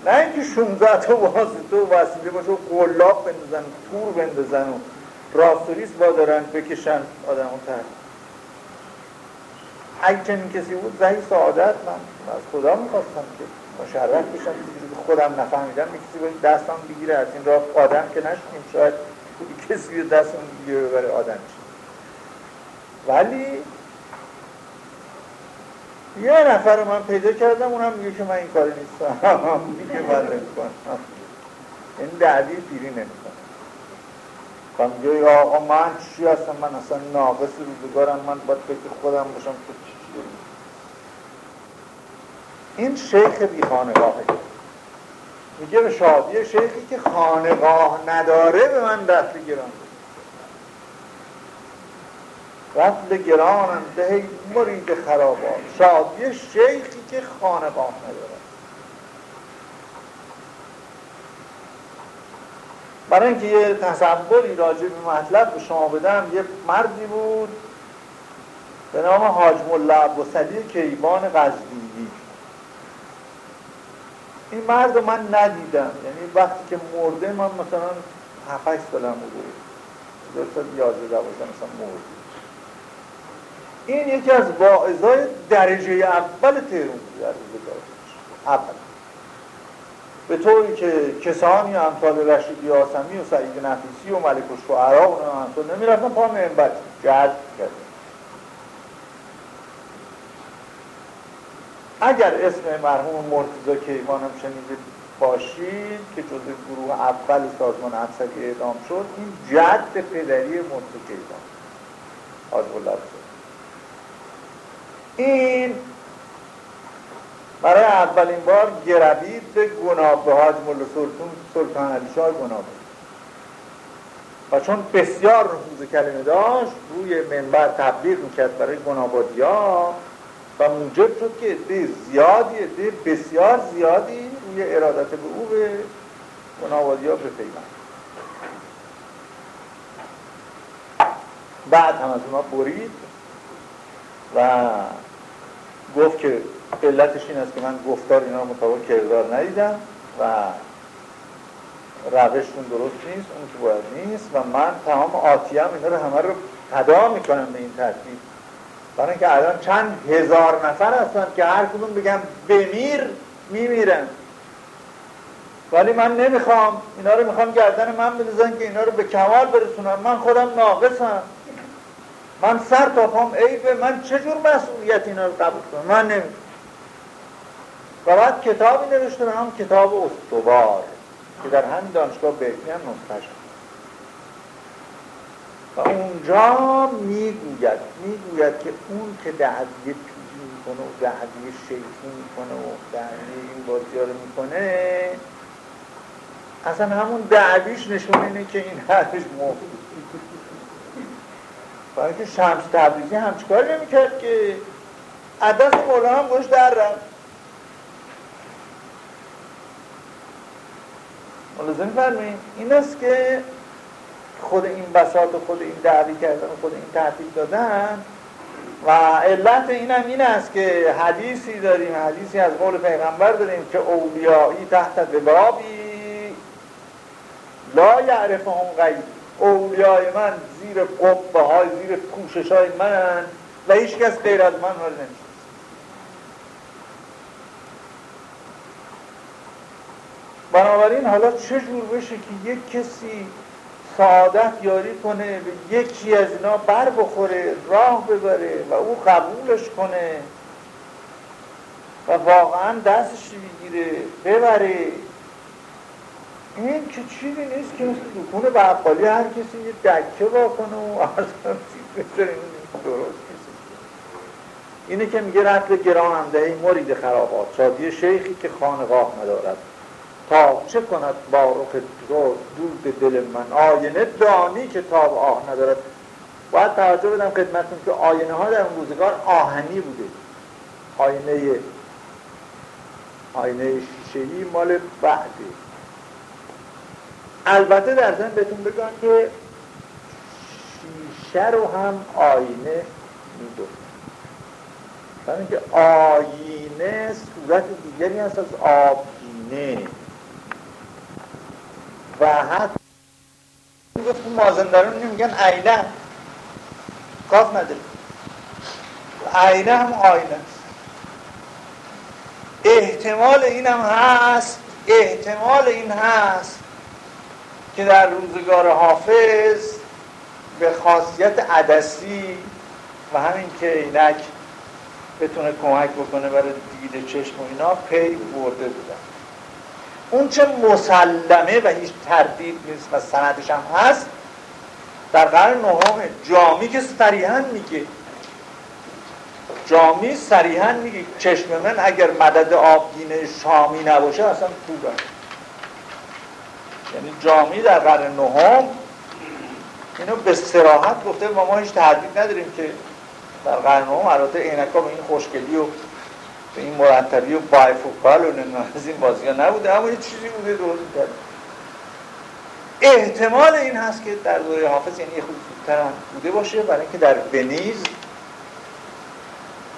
نه اینکه 16 تا واسطه و وسیله باشه و قلاب بندازن تور بندازن و راستوریس دارن بکشن آدم اون تر اگه چنین کسی بود زهی سعادت من از خدا می‌خواستم که مشرف بشم که خودم نفهمیدم. یک کسی باید دستم بگیره از این راه آدم که نشدیم شاید کسی دستم بگیره ببره آدم ولی یه نفر رو من پیدا کردم اونم میگه که من این کاری نیستم. میگه من این دعوی پیری نمی‌کنم و میگه آقا من چی هستم؟ من اصلا ناقص روزگارم. من باید فکر خودم باشم تو چی این شیخ بی خانقاهه. میگه به شادی شیخی که خانقاه نداره به من دست گران رفل گرانم ده مرید خرابات. شادی شیخی که خانقاه نداره. برای اینکه یه تصوری راجع به مطلب به شما بدم یه مردی بود به نام حاج ملا ابوسعید کیوان قزوینی این مرد من ندیدم. یعنی وقتی که مرده من مثلا 7 سالم بود. دو سال 11 12 مثلا مرده. این یکی از واعظای درجه اول تهران بود در اول. به طوری که کسانی امثال رشید یاسمی و سعید نفیسی و ملک الشعرا و امثال نمی‌رفتن پا منبر. جذب کرد. اگر اسم مرحوم مرتضی کیوان هم شنیده باشید که جزء گروه اول سازمان افسری اعدام شد این جد پدری مرتضی کیوان حاج این برای اولین بار گروید به گناه به حاج سلطان سلطان علی شاه گناه و چون بسیار نفوذ کلمه داشت روی منبر تبلیغ می‌کرد برای گنابادی ها و موجب شد که عده زیادی عده بسیار زیادی روی ارادت به او به گنابادی ها بپیوند. بعد هم از اونا برید و گفت که علتش این است که من گفتار اینا رو مطابق کردار ندیدم و روشتون درست نیست اون که باید نیست و من تمام آتیم اینا رو همه رو تدا می‌کنم به این ترتیب. برای اینکه الان چند هزار نفر هستن که هر کدوم بگم بمیر میمیرن. ولی من نمی‌خوام. اینا رو می‌خوام گردن من بندازن که اینا رو به کمال برسونم. من خودم ناقصم. من سر تا پام عیبه من چجور مسئولیت اینا رو قبول کنم؟ من نمی‌دونم و بعد کتابی نوشته هم کتاب استوار که در همین دانشگاه بهتی هم نسخه و اونجا می‌گوید می‌گوید که اون که دعوی پیری می‌کنه و دعوی شیخی می‌کنه و دعوی این بازی رو می‌کنه اصلا همون دعویش نشون اینه که این حرفش مفید. برای که شمس تبریزی هم چکار نمی‌کرد که؟ عدس مولا هم گوش در رفت. ملازم فرمین این است که خود این بساط و خود این دعوی کردن و خود این تحتیل دادن و علت این هم این است که حدیثی داریم حدیثی از قول پیغمبر داریم که اولیایی تحت دبابی لا یعرفهم غیر اولیای من زیر قبه های زیر کوشش های من و هیچ کس غیر از من حال نمیشه بنابراین حالا چه جور بشه که یک کسی سعادت یاری کنه به یکی از اینا بر بخوره راه ببره و او قبولش کنه و واقعا دستش بگیره ببره. این که چیزی نیست که مثل دکون بقالی هر کسی یه دکه واکنه و اصلا درست اینه که میگه رتل گران هم دهی مرید خرابات شادی شیخی که خانقاه ندارد. تا چه کند با رخ دود دل من؟ آینه دانی که تاب آه ندارد. باید توجه بدم خدمتتون که آینه ها در اون روزگار آهنی بوده. آینه آینه شیشهی مال بعده. البته در زن بهتون بگم که شیشه رو هم آینه می‌دونه. برای اینکه آینه صورت دیگری هست از آبگینه و حتی گفت مازندران میگن عینه کاف نداره. عینه هم آینه. احتمال این هم هست. احتمال این هست. که در روزگار حافظ به خاصیت عدسی و همین که اینک بتونه کمک بکنه برای دید چشم و اینا پی برده بودن. اون چه مسلمه و هیچ تردید نیست و سندش هم هست در قرن نهم جامی که صریحا میگه جامی صریحا میگه چشم من اگر مدد آبگینه شامی نباشه اصلا خوبه یعنی جامی در قرن نهم اینو به سراحت گفته و ما هیچ تردید نداریم که در قرن نهم البته عینکا به این خوشگلی و به این مرتبی و بایفوکال و از این بازی نبوده اما یه چیزی بوده درست کرد. احتمال این هست که در دوره حافظ یعنی خود زودتر بوده باشه برای اینکه در ونیز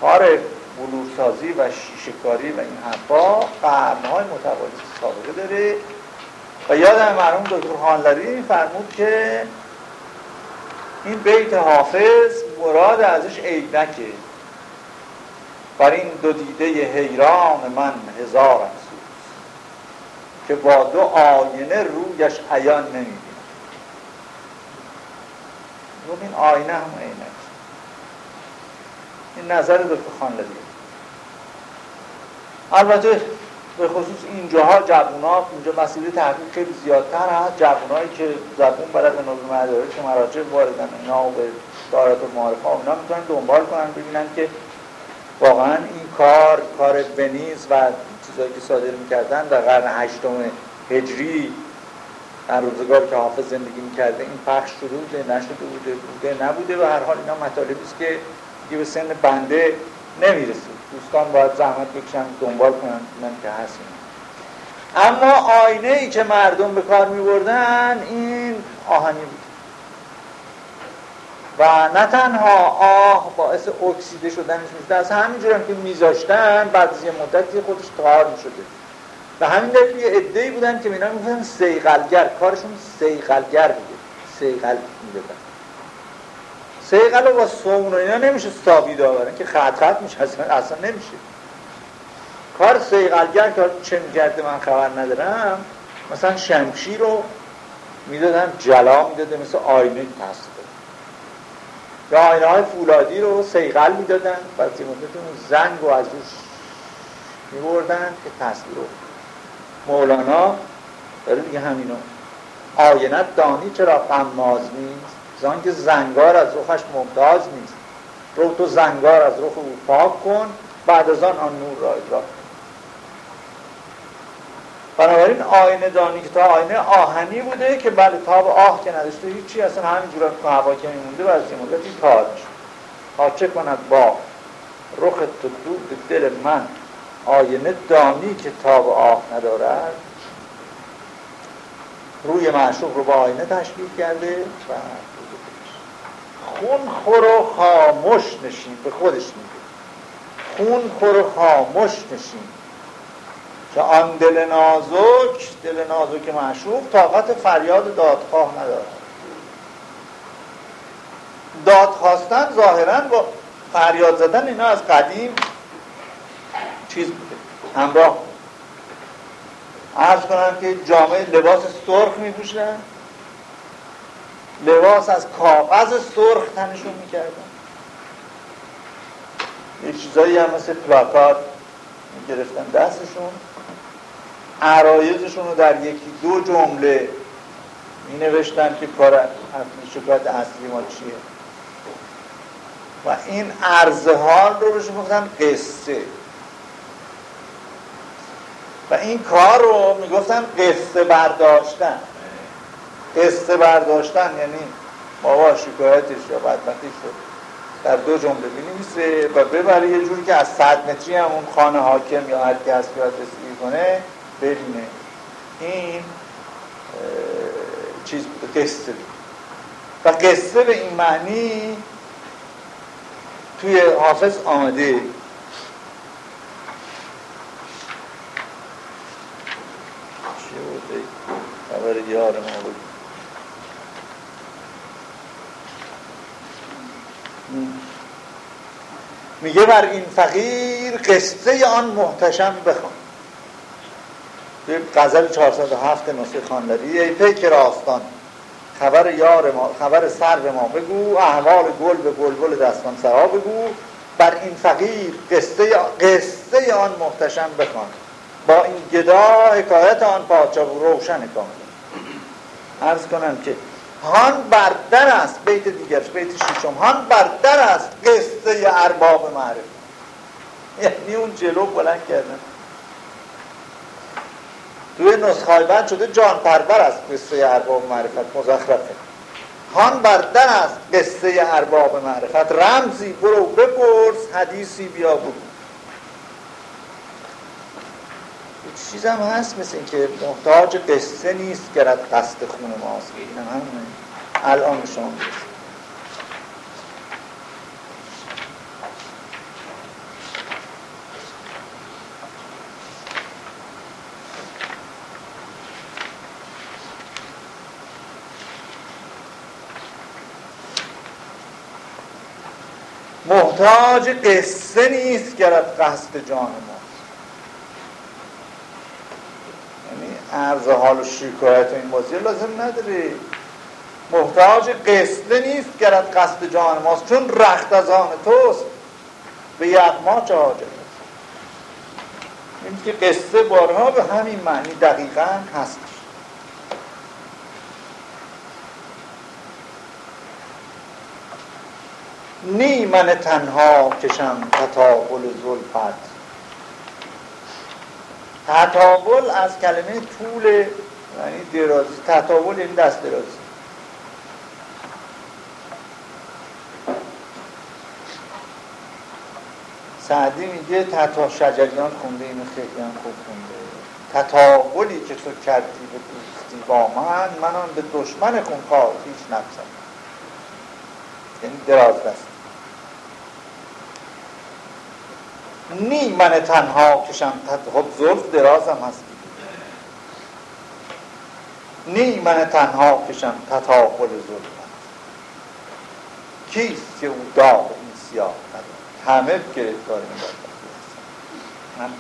کار بلورسازی و شیشکاری و این حرفا قرنهای متوالی سابقه داره. و یادم مرحوم دکتر خانلری فرمود که این بیت حافظ مراد ازش عینکه. بر این دو دیده حیران من هزار افسوس که با دو آینه رویش عیان نمی‌بینم. این آینه هم عینه این نظر دکتر خانلری. البته به خصوص اینجاها جوونا اینجا مسئله تحقیق خیلی زیادتر هست. جوونایی که زبون نظم مداره که مراجع واردن اینا و به دارت و معارفه اینا می‌تونن دنبال کنن ببینن که واقعا این کار کار ونیز و چیزایی که صادر می‌کردن در قرن هشتم هجری در روزگار که حافظ زندگی می‌کرده این پخش شده بوده نشده بوده بوده نبوده و هر حال اینا مطالبی است که دیگه به سن بنده نمی‌رسه. دوستان باید زحمت بکشن دنبال کنن من که هست اما آینه ای که مردم به کار می بردن این آهنی بود. و نه تنها آه باعث اکسیده شدنش می‌شده از همینجور هم که میذاشتن بعد از یه مدتی خودش تار می‌شده. و همین دلیل یه ادهی بودن که مینا می‌گفتن سیغلگر. کارشون سیغلگر بوده. سیغل می‌دادن. سیغل با سومون و اینا نمیشه سابی داورن که خط خط میشه اصلا, اصلا نمیشه. کار سیغلگر که چه می‌کرده من خبر ندارم. مثلا شمشیر رو می‌دادن جلا می‌داده مثل آینه تصویر یا آینه های فولادی رو سیغل می‌دادن. بعد اون زنگ رو از روش میبردن که تصویر رو. مولانا داره دیگه همینو. آینت دانی چرا قماز نیست؟ زان که زنگار از رخش ممتاز نیست. رو تو زنگار از رخ او پاک کن بعد از آن آن نور را ادراک بنابراین آینه دانی که تا آینه آهنی بوده که بله تاب آه که نداشته هیچی اصلا همین جورا که هوا که میمونده و از این مدتی تار میشه. تا چه کند با رخ تو دود دل من آینه دانی که تاب آه ندارد؟ روی معشوق رو با آینه تشبیه کرده و خون خور و خاموش نشین. به خودش میگه. خون خور و خاموش نشین. که آن دل نازک دل نازک معشوق طاقت فریاد دادخواه ندارد. داد خواستن ظاهرا با فریاد زدن اینا از قدیم چیز بوده. همراه عرض کنم که جامعه لباس سرخ می پوشن لباس از کاغذ سرخ تنشون می‌کردن. یه چیزایی هم مثل پلاکارد گرفتن دستشون. عرایزشون رو در یکی دو جمله می نوشتن که کار شکایت اصلی ما چیه. و این عرض حال رو بهش گفتن قصه. و این کار رو می‌گفتن قصه برداشتن. قصه برداشتن یعنی بابا شکایتش یا بدبختی شد. در دو جمله بنویسه و ببره یه جوری که از صد متری هم اون خانه حاکم یا هر کی هست رسیدگی کنه ببینه. این چیز قصه و قصه به این معنی توی حافظ آمده. خبر یار ما بود. میگه بر این فقیر قصه آن محتشم بخوان. غزل 407 نسخه خانداری ای پیک راستان خبر یار ما خبر سر ما بگو. احوال گل به بلبل دستان سرا بگو. بر این فقیر قصه, قصه آن محتشم بخوان. با این گدا حکایت آن پادشاه روشن کامل عرض کنم که هان بردر است. بیت دیگرش بیت شیشم هان بردر است. قصه ارباب معرفت. یعنی اون جلو بلند کردن. توی نسخه بعد شده جان پرور است قصه ارباب معرفت. مزخرفه. هان بردن است قصه ارباب معرفت. رمزی برو بپرس حدیثی بیا بود. چیز هم هست مثل اینکه محتاج قصه نیست گرد قصد خون ماست. این هم الان شما محتاج قصه نیست گرد قصد جان ماست یعنی عرض حال و شکایت این بازی. لازم نداره محتاج قصه نیست گرد قصد جان ماست چون رخت از آن توست. به یغما چه حاجت این که قصه بارها به همین معنی دقیقا هست. نی من تنها کشم تطاول زلفت. تطاول از کلمه طول یعنی درازی. تطاول یعنی دست درازی. سعدی میگه تتا شجریان خونده این خیلیان خوب خونده. تطاولی که تو کردی به دوستی با من من به دشمن خونخواه هیچ نفسم یعنی دراز دست. نی من تنها کشم خب زلف درازم هست. نی من تنها کشم تطاول زلف کیست که او داغ این سیاه همه گرفتار این من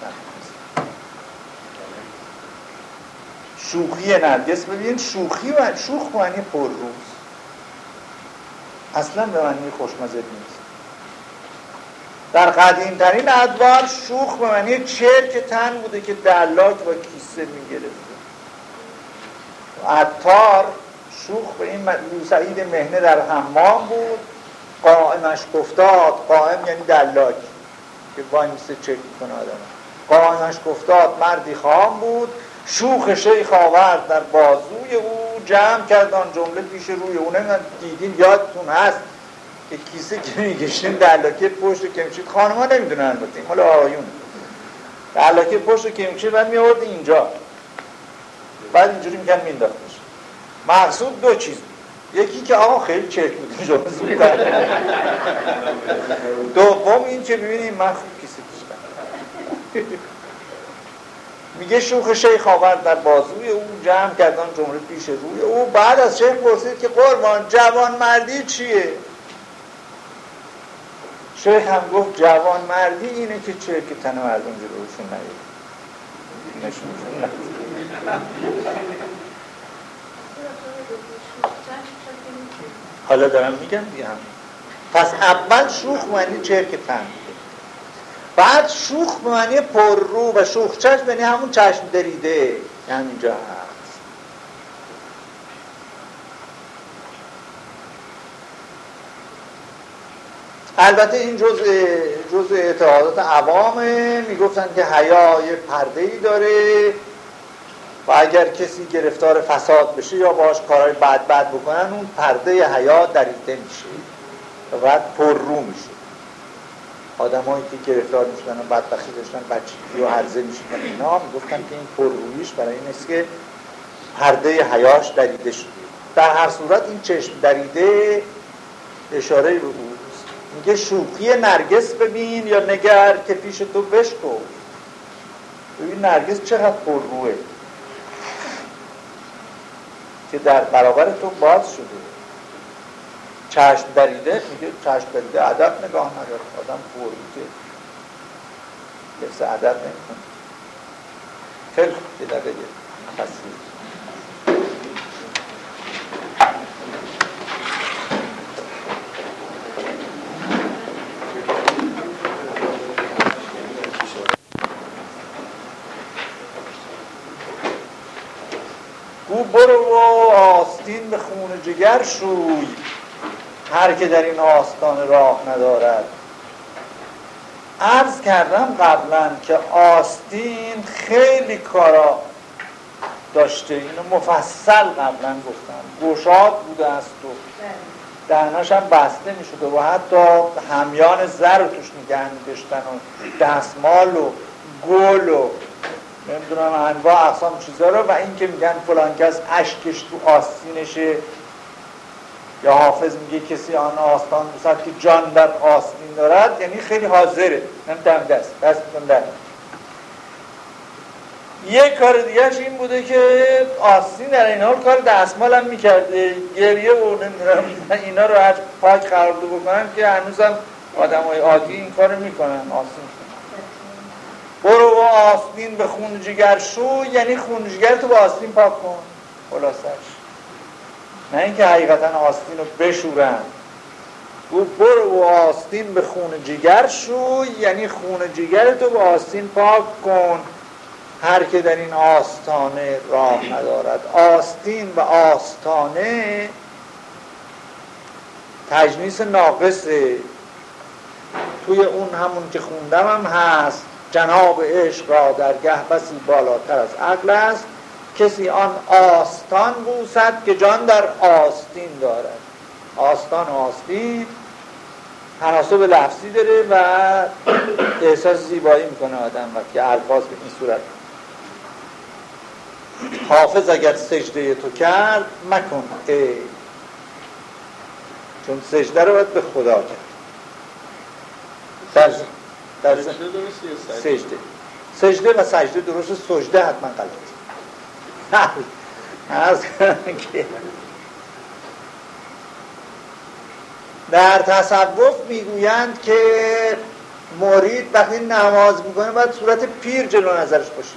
شوخی نرگس ببین شوخی و شوخ معنی پر روز اصلا به معنی خوشمزه نیست. در قدیم ترین ادوار شوخ به معنی چرک تن بوده که دلاک و کیسه می‌گرفته. عطار شوخ به این سعید مهنه در حمام بود قائمش گفتاد قائم یعنی دلاک که وای میسته چک کنه آدم. قائمش گفتاد مردی خام بود شوخ شیخ آورد در بازوی او جمع کرد آن جمله پیش روی اونه دیدین یادتون هست. که کیسه که میگشتیم دلاکه پشت کمچید خانم ها نمی‌دونن البته حالا آیون دلاکه پشت کمچید بعد میورد اینجا. بعد اینجوری میکن مینداختش مقصود دو چیز یکی که آقا خیلی چرک بود دوم این که ببینیم من خوب کسی میگه شوخ شیخ آورد در بازوی او جمع کردن جمله پیش روی او. بعد از شیخ پرسید که قربان جوان مردی چیه؟ شیخ هم گفت جوان مردی اینه که چه که تن مردم جلوشون نگید نشونشون حالا دارم میگم دیگه پس اول شوخ معنی چرک تن بعد شوخ معنی پر رو و شوخ چشم یعنی همون چشم دریده. اینجا هست البته این جز جز اعتقادات عوامه. می‌گفتن که حیا یه پرده ای داره و اگر کسی گرفتار فساد بشه یا باش کارهای بد بد بکنن اون پرده حیا دریده میشه و بعد پر رو میشه. آدمایی که گرفتار می‌شدن و بدبختی داشتن بچگی و عرضه می‌شدن اینا می‌گفتن که این پررویش برای این است که پرده حیاش دریده شده. در هر صورت این چشم دریده اشاره به میگه شوخی نرگس ببین یا نگر که پیش تو بشکو. ببین نرگس چقدر پرروه که در برابر تو باز شده. چشم دریده میگه چشم دریده ادب نگاه نداره. آدم فوری که حفظ ادب نمی‌کنه. خیلی یه دقیقه. تصویر گو برو و آستین به خون جگر شوی. هر که در این آستان راه ندارد. عرض کردم قبلا که آستین خیلی کارا داشته. اینو مفصل قبلا گفتم. گشاد بوده است و دهناش هم بسته می شده و حتی همیان زر رو توش نگه می و دستمال و گل و نمی‌دونم انواع اقسام چیزا رو و این که میگن فلان کس اشکش تو آستینشه یا حافظ میگه کسی آن آستان دوست که جان در آستین دارد یعنی خیلی حاضره. هم دم دست دست در. یه کار دیگرش این بوده که آستین در این حال کار دستمال هم می‌کرده. گریه و اینا رو هر پاک قرار بکنن که هنوزم آدم های عادی این کار می‌کنن آستین و به خون جگر شو یعنی خون جگر تو با آستین پاک کن. خلاصش. نه اینکه حقیقتا آستین رو بشورن. او برو و آستین به خون جگر شو یعنی خون جگر تو به آستین پاک کن. هر که در این آستانه راه ندارد. آستین و آستانه تجنیس ناقصه. توی اون همون که خوندم هم هست. جناب عشق را در گه بسی بالاتر از عقل است. کسی آن آستان بوسد که جان در آستین دارد. آستان آستین تناسب لفظی داره و احساس زیبایی می‌کنه آدم وقتی الفاظ به این صورت حافظ اگر سجده تو کرد مکن ای. چون سجده رو باید به خدا کرد. در سجده سجده؟ و سجده درست سجده حتما غلط از که در تصوف می‌گویند که مرید وقتی نماز می‌کنه باید صورت پیر جلو نظرش باشه.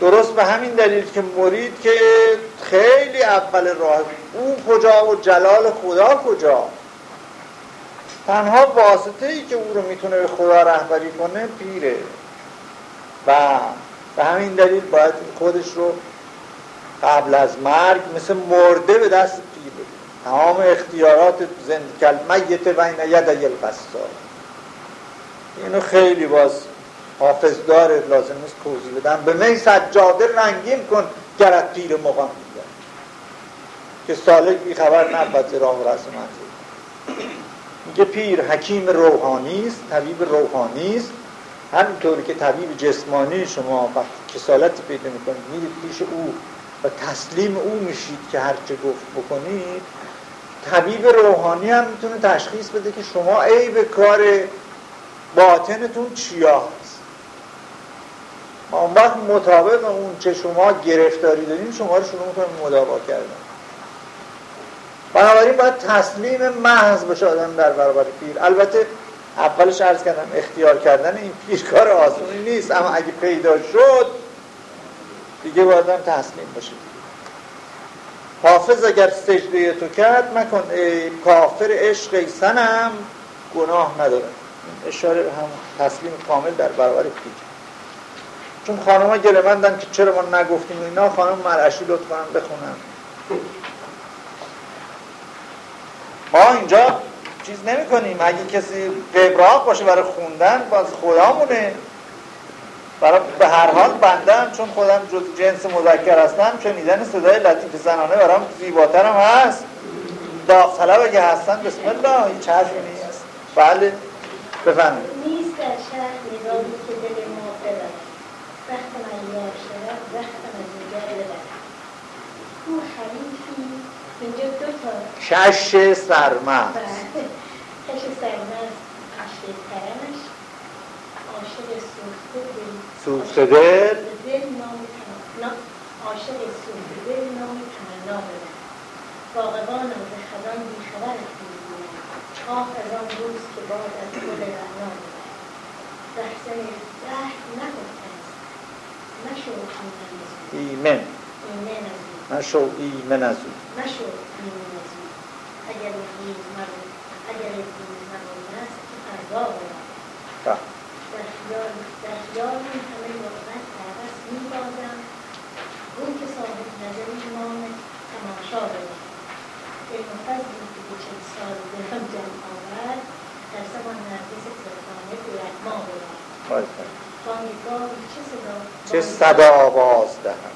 درست به همین دلیل که مرید که خیلی اول راه او کجا و جلال خدا کجا؟ تنها واسطه ای که او رو می‌تونه به خدا رهبری کنه پیره. و به همین دلیل باید خودش رو قبل از مرگ مثل مرده به دست پیر بده. تمام اختیارات زند میت بین یدی القصار اینو خیلی باز حافظ داره لازم نیست کوزی بدن به می سجاده رنگین کن گرد پیر مقام میگن که سالک بی خبر نبود راه و رسم میگه پیر حکیم روحانی است طبیب روحانی است. همینطوری که طبیب جسمانی شما وقتی کسالتی پیدا می‌کنید میرید پیش او و تسلیم او میشید که هرچه گفت بکنید. طبیب روحانی هم می‌تونه تشخیص بده که شما به کار باطنتون چیا هست. اون وقت مطابق اون چه شما گرفتاری دارین شما رو شروع می‌کنه مداوا کردن. بنابراین باید تسلیم محض باشه آدم در برابر پیر. البته اولش عرض کردم اختیار کردن این پیر کار آسونی نیست اما اگه پیدا شد دیگه باید هم تسلیم باشه. حافظ اگر سجده تو کرد مکن ای کافر عشق ای سنم گناه ندارم. اشاره هم تسلیم کامل در برابر پیر. چون خانم ها گلمندن که چرا ما نگفتیم اینا خانم مرعشی لطف کنم بخونم ما اینجا چیز نمی کنیم اگه کسی قبراق باشه برای خوندن باز خدامونه. برای به هر حال بندم چون خودم جز جنس مذکر هستم شنیدن صدای لطیف زنانه برام زیباترم هست. داغ اگه هستن بسم الله هیچ حرفی نیست بله بفرمایید. نیست در شهر که دل ما ببرد. وقت من یار شود وقت من دیگر ببرد. او حریفی شش کش سرمست. عشق کرمش عاشق سوخته دل. دل. نام عاشق سوخته دل نام تمنا ببر باغبانم به خزان بیخبر می‌بینم. آه از آن روز که باد از گل رعنا رهد نگفته است نشو ایمن از او ایمن. ایمن از نشو ایمن از او. ایمن از او. اگر مرد اگر این مرد است که فردا بله. در خیال در خیال این همه لغمت عبس می بازم. اون که صاحب نظری تماشا که به چند سال دلم جمع آورد در زمان نرگس تلفانه به. بانگاهی چه صدا؟ چه صدا باز دهم.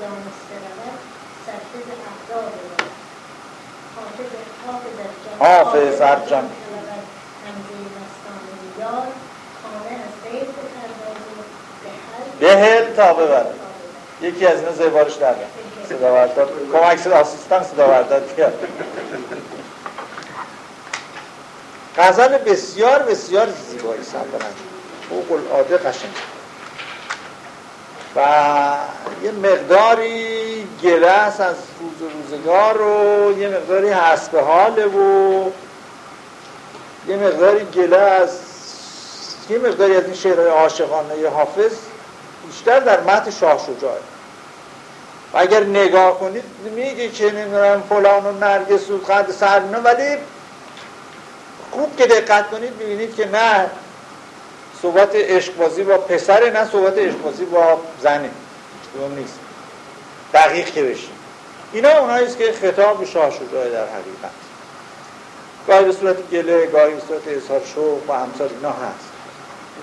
دانسته رود سرفز اعدا بود حافظ از جان. رود هر بهل تا ببره یکی از اینا زیبارش رفت. صدا بردار کمک صدا آسیستان صدا بردار بیاد غزل بسیار بسیار زیبایی سنبرند فوق العاده قشنگ. یه مقداری گله است از روز روزگار و یه مقداری حسب حاله و یه مقداری گله از یه مقداری از این شعرهای عاشقانه حافظ بیشتر در متن شاه شجاعه. و اگر نگاه کنید میگه که نمی‌دونم فلان و نرگس و قد سرنا ولی خوب که دقت کنید می‌بینید که نه صحبت عشقبازی با پسر نه صحبت عشقبازی با زنه. دوم نیست. دقیق که بشین. اینا اونایی است که خطاب به شاه شجاعه در حقیقت. گاهی به صورت گله گاهی به صورت اظهار شوق و امثال اینا هست.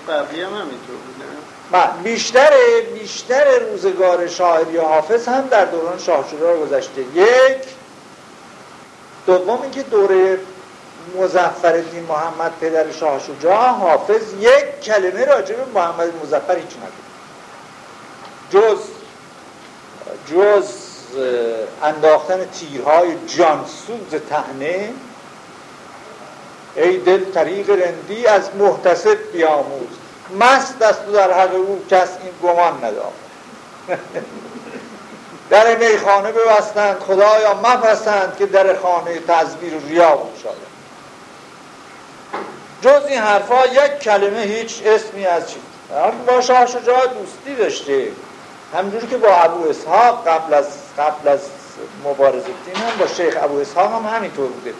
بقیه هم همینطور بودن و بیشتر بیشتر روزگار شاعری حافظ هم در دوران شاه شجاع گذشته. یک. دوم اینکه دوره مظفر محمد پدر شاه شجاع. حافظ یک کلمه راجع به محمد مظفر هیچ نگفت جز جز انداختن تیرهای جانسوز تهنه ای دل طریق رندی از محتسب بیاموز. مست است و در حق او کس این گمان ندارد در میخانه ببستند خدایا مپسند که در خانه تزویر و ریا بگشاید جز این حرفا یک کلمه هیچ اسمی از چیز با شاه شجاع دوستی داشته همجوری که با ابو اسحاق قبل از قبل از مبارزه دین هم با شیخ ابو اسحاق هم همینطور بوده.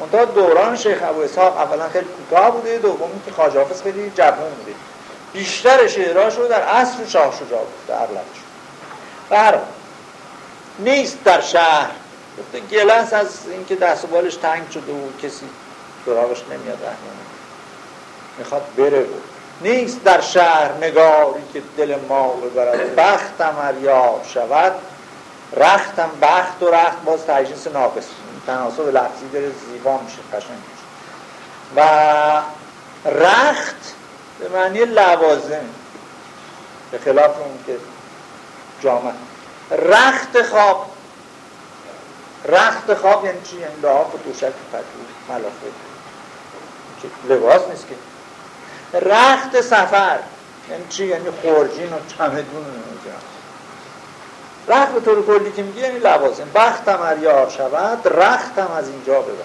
منتها دوران شیخ ابو اسحاق اولا خیلی کوتاه بوده دومی که خواجه حافظ خیلی جوان بوده. بیشتر شعرهاش رو در عصر شاه شجاع بوده اغلبش برحال نیست در شهر. گفته گلس از اینکه دست و بالش تنگ شده و کسی سراغش نمیاد می‌خواد بره. نیست در شهر نگاری که دل ما ببرد. بختم هر یار شود. رختم بخت و رخت باز تجنیس ناقص. تناسب لفظی داره زیبا میشه قشنگ میشه. و رخت به معنی لوازم. به خلاف اون که جامعه. رخت خواب. رخت خواب یعنی چی؟ یعنی لحاف و دوشک و ملافه. لباس نیست که؟ رخت سفر. یعنی چی؟ یعنی خورجین و چمدون رخت به طور کلی که میگه یعنی لوازم بختم ار یار شود رختم از اینجا ببر.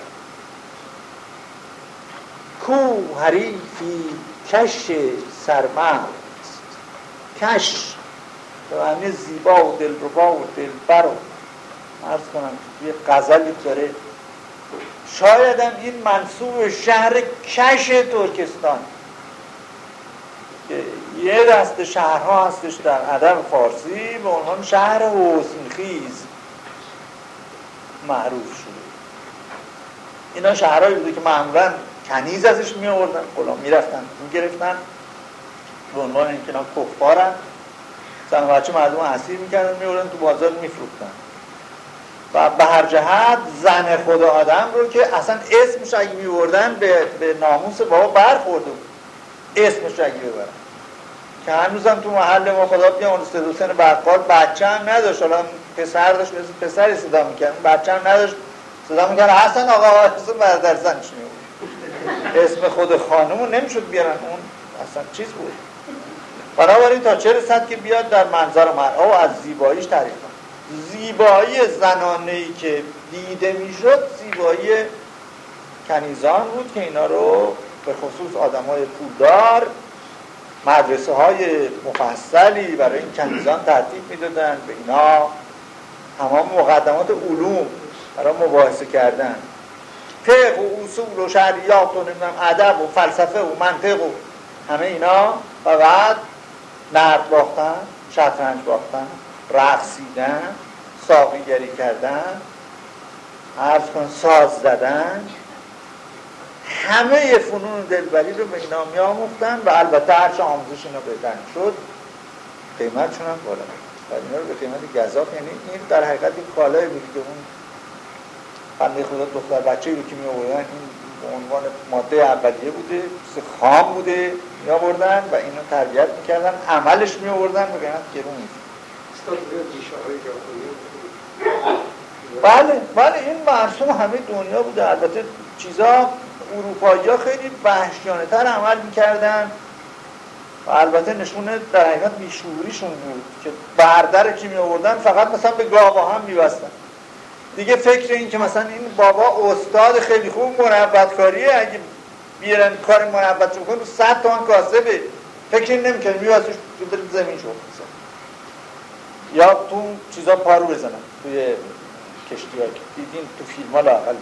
کو حریفی کش سرمست. کش. به معنی زیبا و دلربا و دلبر و. ارز کنم یه غزلی داره. شاید هم این منصوب شهر کش ترکستان. یه دست شهرها هستش در ادب فارسی به عنوان شهر حسنخیز معروف شده. اینا شهرهایی بوده که معمولا کنیز ازش می آوردن غلام می رفتن می گرفتن به عنوان اینکه اینا کفارن. زن و بچه مردم اسیر می‌کردن میوردن تو بازار میفروختن. و به هر جهت زن خدا آدم رو که اصلا اسمش اگه میوردن به, به ناموس بابا برخورده اسمش اگه ببرن که هنوزم تو محل ما خدا بیا اون سه سن بقال بچه هم نداشت. حالا پسر داشت مثل پسری صدا می‌کرد. بچه هم نداشت صدا می‌کرد. حسن آقا حسن برادر زنش میورد اسم خود خانمو نمی‌شد بیارن. اون اصلا چیز بود. بنابراین تا چه رسد که بیاد در منظر مرعا و از زیباییش تعریف زیبایی زنانه ای که دیده می‌شد زیبایی کنیزان بود که اینا رو به خصوص آدم های پولدار مدرسه های مفصلی برای این کنیزان ترتیب می‌دادن. به اینا تمام مقدمات علوم برای مباحثه کردن. فقه و اصول و شریعت و نمی‌دونم ادب و فلسفه و منطق و همه اینا و بعد نرد باختن شطرنج باختن رقصیدن ساقیگری کردن عرض کن ساز زدن. همه فنون دلبری رو به اینا می آموختن و البته هرچه آموزش اینا بهتر شد قیمتشون هم بالا. و اینا رو به قیمت گذاف یعنی این در حقیقت این کالای بود که اون بنده خدا دختر بچه رو که می آوردن این به عنوان ماده اولیه بوده خام بوده می آوردن و اینو تربیت می‌کردن. عملش می آوردن به قیمت گرون بله بله این مرسوم همه دنیا بوده. البته چیزا اروپایی ها خیلی وحشیانه تر عمل می‌کردن. و البته نشونه در حقیقت بیشوریشون بود که بردر که می آوردن فقط مثلا به گاوا هم میبستن. دیگه فکر این که مثلا این بابا استاد خیلی خوب کاریه اگه بیارن کار منبت رو کنه صد تومن کاسبه فکر این نمی‌کنه میبستش زمین شد. یا تو چیزا پارو بزنن توی کشتی ها دیدین تو فیلم ها لاقل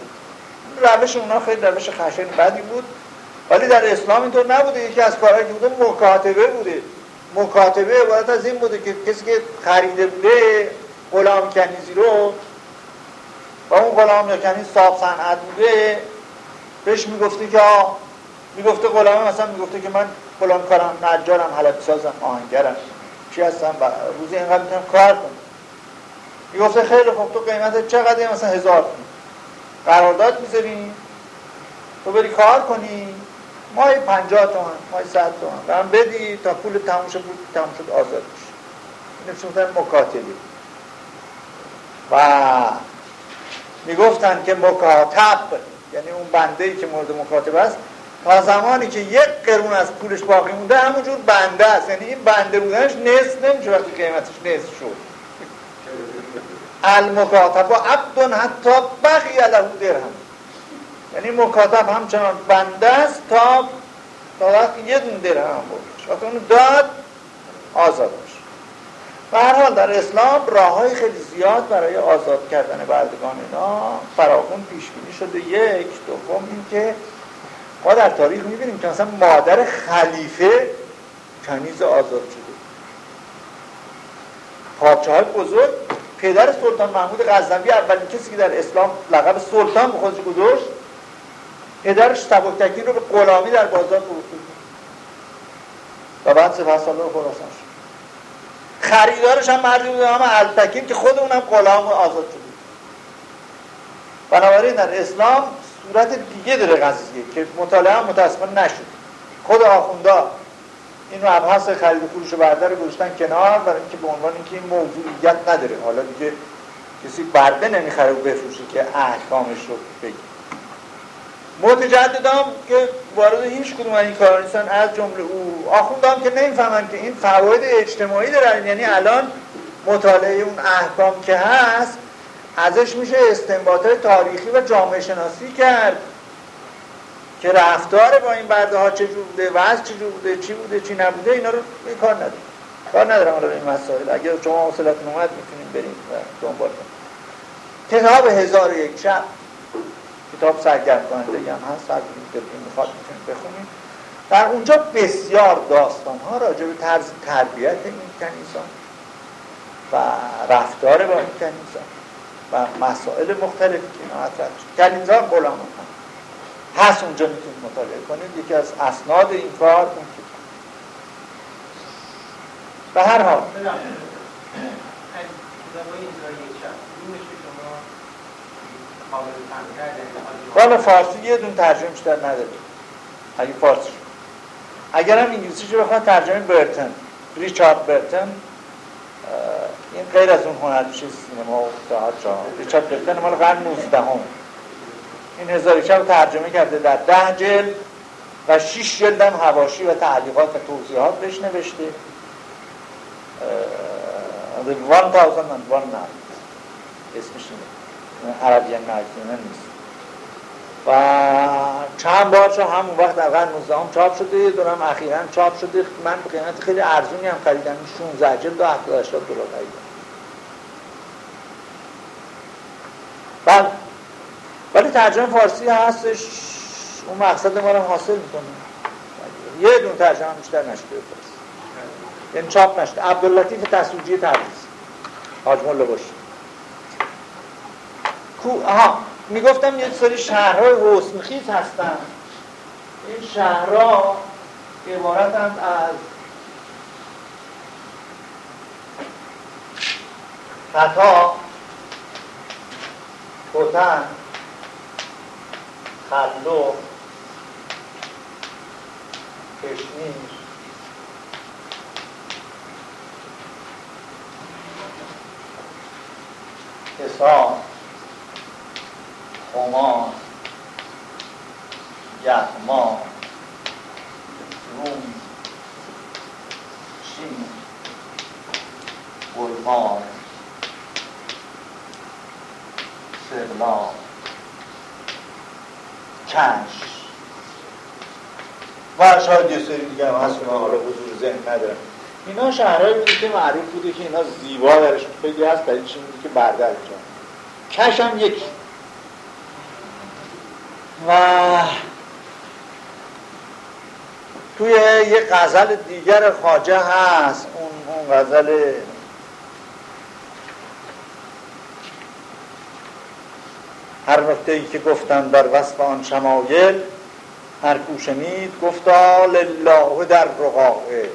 روش اونا خیلی روش خشن بدی بود. ولی در اسلام اینطور نبوده. یکی از کارهایی که بوده مکاتبه بوده. مکاتبه عبارت از این بوده که کسی که خریده بوده غلام کنیزی رو و اون غلام کنیز صاحب صنعت بوده بهش می‌گفته که می‌گفته غلامه مثلا می‌گفته که من فلان کارم نجارم حلبی سازم آهنگرم چی هستم روزی اینقدر می‌تونم کار کنم. می‌گفته خیلی خوب تو قیمت چقدر؟ مثلا هزار تومن قرارداد می‌ذاریم. تو بری کار کنی. مای پنجاه تومن مای صد تومن برم بدی تا پول تموم شد تموم شد آزاد بشی این مکاتبی و می‌گفتن که مکاتب یعنی اون بنده ای که مورد مکاتبه است تا زمانی که یک قرون از پولش باقی مونده همونجور بنده است. یعنی این بنده بودنش نصف نمیشه. وقتی قیمتش نصف شد. المکاتب و عبدون حتی بقی له درهم. یعنی مکاتب همچنان بنده است تا تا وقتی یه دون درهم وقتی اون داد آزاد باشه و هر در اسلام راه های خیلی زیاد برای آزاد کردن بردگان اینا فراخون پیش بینی شده. یک دوم این که ما در تاریخ می‌بینیم که مثلا مادر خلیفه کنیز آزاد شده. پادشاه بزرگ پدر سلطان محمود غزنوی اولین کسی که در اسلام لقب سلطان به خودش گذاشت پدرش سبکتکین رو به غلامی در بازار فروخت. و بعد سپه سالار خراسان شد. خریدارش هم مردی بود هم التکین که خود اونم غلام آزاد شد بنابراین در اسلام صورت دیگه داره قضیه که مطالعه هم متاسفانه نشد. خود آخوندا این ابحث خرید و فروش برده رو گذاشتن کنار برای اینکه به عنوان اینکه این موضوعیت نداره. حالا دیگه کسی برده نمی‌خره و بفروشه که احکامش رو بگی متجددام که وارد هیچ کدوم این کار نیستن از جمله او. آخوندام که نمی‌فهمن که این فواید اجتماعی دارن یعنی الان مطالعه اون احکام که هست ازش میشه استنباطات تاریخی و جامعه شناسی کرد. که رفتار با این برده ها چجور بوده وضع چجور بوده چی بوده چی نبوده اینا رو این کار نداره کار ندارم حالا این مسائل. اگر شما حوصلتون اومد می‌تونیم بریم و دنبال کنیم. کتاب هزار یک شب. کتاب سرگرد کننده هم هست. هر می‌خواد می‌تونیم بخونیم. در اونجا بسیار داستان ها راجع به طرز تربیت این کنیسان و رفتار با این کنیسان و مسائل مختلفی که اینا مطرح شد. کنیزان غلام هم هست اونجا می‌تونید مطالعه کنید. یکی از اسناد این کار اون کتاب به هر حال. والا فارسی یه دون ترجمه بیشتر نداره اگه فارسی اگر هم انگلیسی رو بخواد ترجمه برتن. ریچارد برتن. این غیر از اون هنرپیشه سینما و ریچارد برتن مال قرن 19 هم این هزار شب ترجمه کرده در ده جلد و شیش جلد هم هواشی و تعلیقات و توضیحات بهش نوشته The 1001 Night. اسمش اینه. عربی نیست. و چند بار چون همون وقت در قرن 19 هم چاپ شده یه دورم اخیرا چاپ شده. من به قیمت خیلی ارزونی هم خریدم. 16 جلد و 70 80 دلار خریدم بله ولی ترجمه فارسی هستش. اون مقصد ما رو حاصل می‌کنه. یه دون ترجمه بیشتر نشده فارسی. یعنی چاپ نشده. عبداللطیف تسوجی تبریز. حاج مولا باشی. کو آها. می‌گفتم یه سری شهرهای حسنخیز هستن. این شهرها عبارتند از خطا خوتن خلو کشمیر حساب خمار یغما روم چین گلمار سبلا کش و شاید یه سری دیگه هم هست که من حضور ذهن ندارم. اینا شهرهایی بوده که معروف بوده که اینا زیبا درشون خیلی هست در این بوده که بردر کش هم یکی. و توی یه غزل دیگر خاجه هست. اون, اون غزل هر نکته ای که گفتم در وصف آن شمایل هر شنید گفتا لله در رقاقه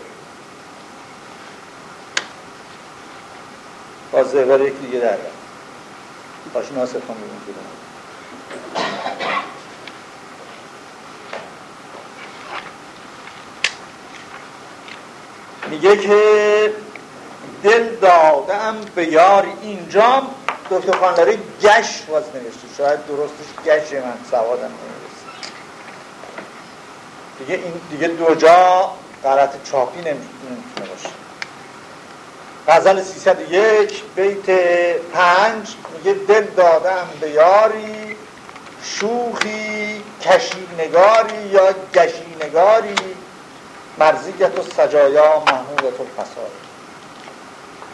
با زبر یک دیگه در باش ناصر خان میگه که دل دادم به یار اینجام دکتر خانداری گش باز نوشته شاید درستش گش من سوادم نمی‌رسه. دیگه این دیگه دو جا غلط چاپی نمی‌تونه باشه. غزل 301 بیت 5 میگه دل دادم به یاری شوخی کشی نگاری یا گشی نگاری مرزیت و سجایا محمودت و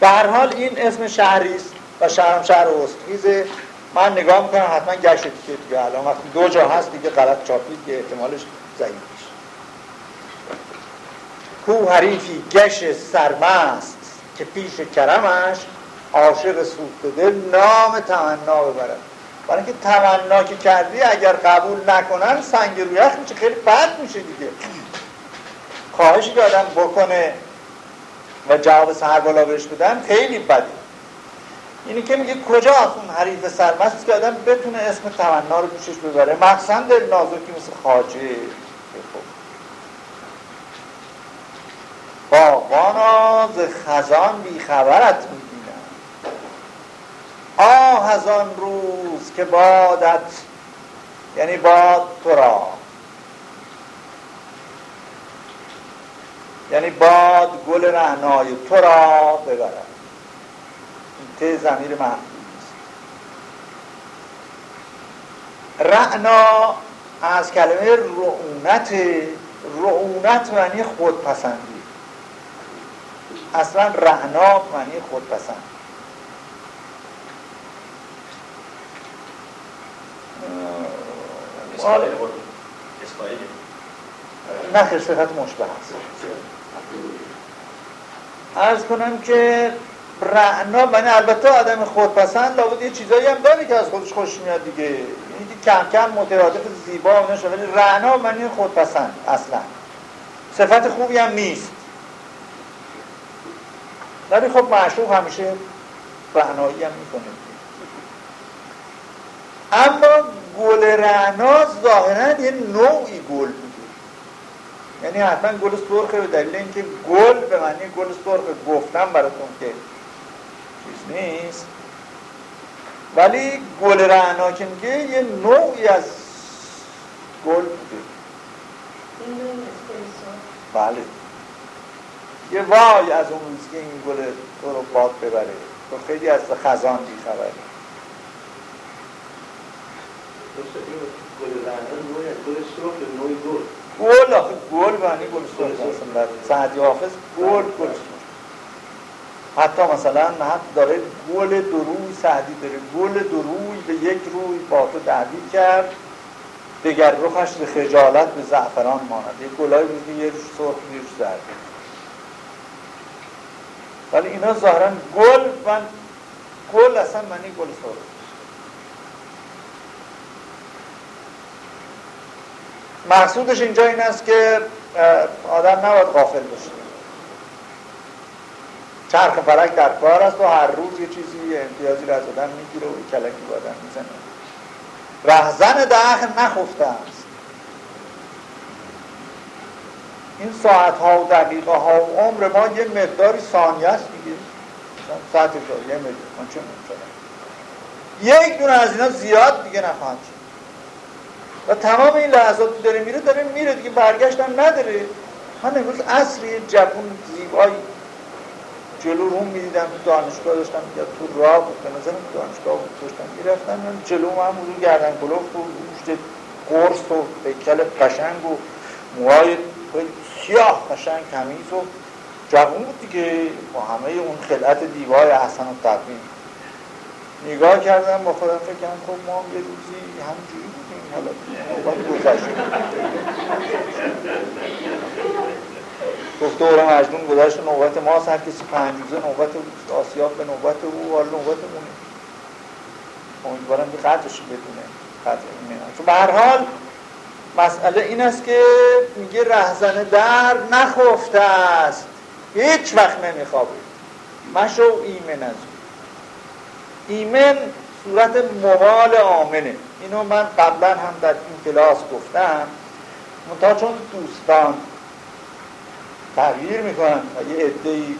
به هر حال این اسم شهری است. و شهرم شهر استخیزه. من نگاه می‌کنم حتما گشت دیگه دیگه. الان وقتی دو جا هست دیگه غلط چاپید که احتمالش ضعیف میشه. کو حریفی گش سرمست که پیش کرمش عاشق سوخته دل نام تمنا ببرد. برای اینکه تمنا که کردی اگر قبول نکنن سنگ روی یخ میشه خیلی بد میشه دیگه. خواهشی که آدم بکنه و جواب سر بالا بهش بدن خیلی بده اینی که میگه کجا از اون حریف سرمست که آدم بتونه اسم تمنا رو پیشش ببره؟ مخصوصا دل نازکی مثل خاجه باغانا ز خزان بیخبرت می‌بینم. آه از آن روز که بادت یعنی باد تو را. یعنی باد گل رعنای تو را ببرد. ته زمیر است رعنا از کلمه رعونت رعونت معنی خودپسندی. اصلا رعنا معنی خودپسند. نه صفت مشبه هست ارز کنم که رعنا معنی البته آدم خودپسند لابد یه چیزایی هم داری که از خودش خوش میاد دیگه. یعنی کم کم مترادف زیبا و نشه. ولی رعنا معنی خودپسند اصلا. صفت خوبی هم نیست. ولی خب معشوق همیشه رعنایی هم می‌کنه. اما گل رعنا ظاهرا یه نوعی گل بوده. یعنی حتما گل سرخه به دلیل اینکه گل به معنی گل سرخ گفتم براتون که نیست. ولی گل رعنا که میگه یه نوعی از گل بوده. بله. یه وای از اون روز که این گل تو رو باد ببره. تو خیلی از خزان بی خبره. گل آخه گل معنی گل سرخ سعدی حافظ گل گل حتی مثلا حتی داره گل دروی سعدی داره. گل دروی به یک روی با تو دعوی کرد. دگر رخش به خجالت به زعفران ماند. یک گلای بود یه روش سرخ یه روش زرد. ولی اینا ظاهرا گل من گل اصلا معنی گل سرخ. مقصودش اینجا این است که آدم نباید غافل بشه. چرخ فلک در کار است و هر روز یه چیزی امتیازی را از آدم می‌گیره و کلکی با آدم می‌زنه. رهزن دهر نخفته است. این ساعت ها و دقیقه ها و عمر ما یه مقداری ثانیه است دیگه. ساعت یه مقدار من چه یک دونه از اینا زیاد دیگه نخواهد شد. و تمام این لحظات داره میره داره میره دیگه برگشتن نداره. من امروز عصری جوون زیبایی. جلو روم می‌دیدم تو دانشگاه داشتم یا تو راه بود به نظرم دانشگاه بود داشتم می‌رفتم جلو هم رو گردن کلوف و روشت قرص و پیکل قشنگ و موهای سیاه قشنگ کمیز و جوون بود دیگه. با همه اون خلعت دیوای حسن و تقویم. نگاه کردم با خودم فکر کردم خب ما یه روزی همجوری بودیم حالا گفت دور مجنون گذشت نوبت ما هر کسی پنج روزه نوبت آسیاب به نوبت او حالا نوبت مونه. امیدوارم که قدرش بدونه قدر این چون به هر حال مسئله این است که میگه رهزن در نخفته است. هیچ وقت نمیخوابه. مشو ایمن از ایمن صورت موال آمنه. اینو من قبلا هم در این کلاس گفتم. منتها چون دوستان تغییر می‌کنن. و یه عده‌ای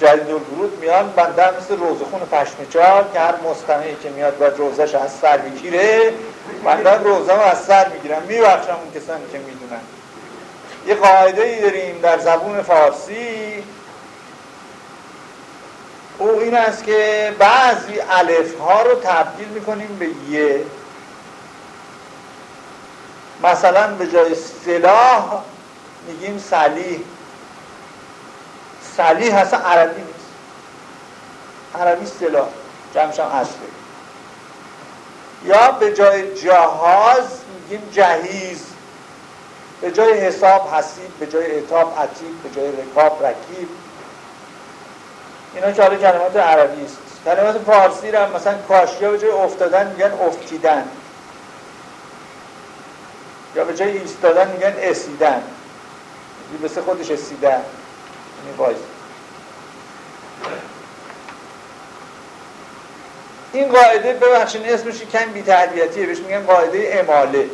جدید الورود میان بنده مثل روزخون پشمچال که هر مستمعی که میاد باید روزش از سر بگیره بنده روزه از سر می‌گیرم. میبخشم اون کسانی که می‌دونن. یه قاعده ای داریم در زبون فارسی. او این است که بعضی الف ها رو تبدیل می‌کنیم به یه مثلا به جای سلاح میگیم سلیح سلیح هست عربی نیست. عربی سلاح جمعش هم یا به جای جهاز میگیم جهیز. به جای حساب حسیب به جای اعتاب عتیب به جای رکاب رکیب. اینا که کلمات عربی است. کلمات فارسی رو مثلا کاشیا به جای افتادن میگن افتیدن. یا به جای ایستادن میگن اسیدن. مثل خودش اسیدن. وایس این قاعده ببخشید اسمش کم بی تربیتیه بهش میگن قاعده اماله.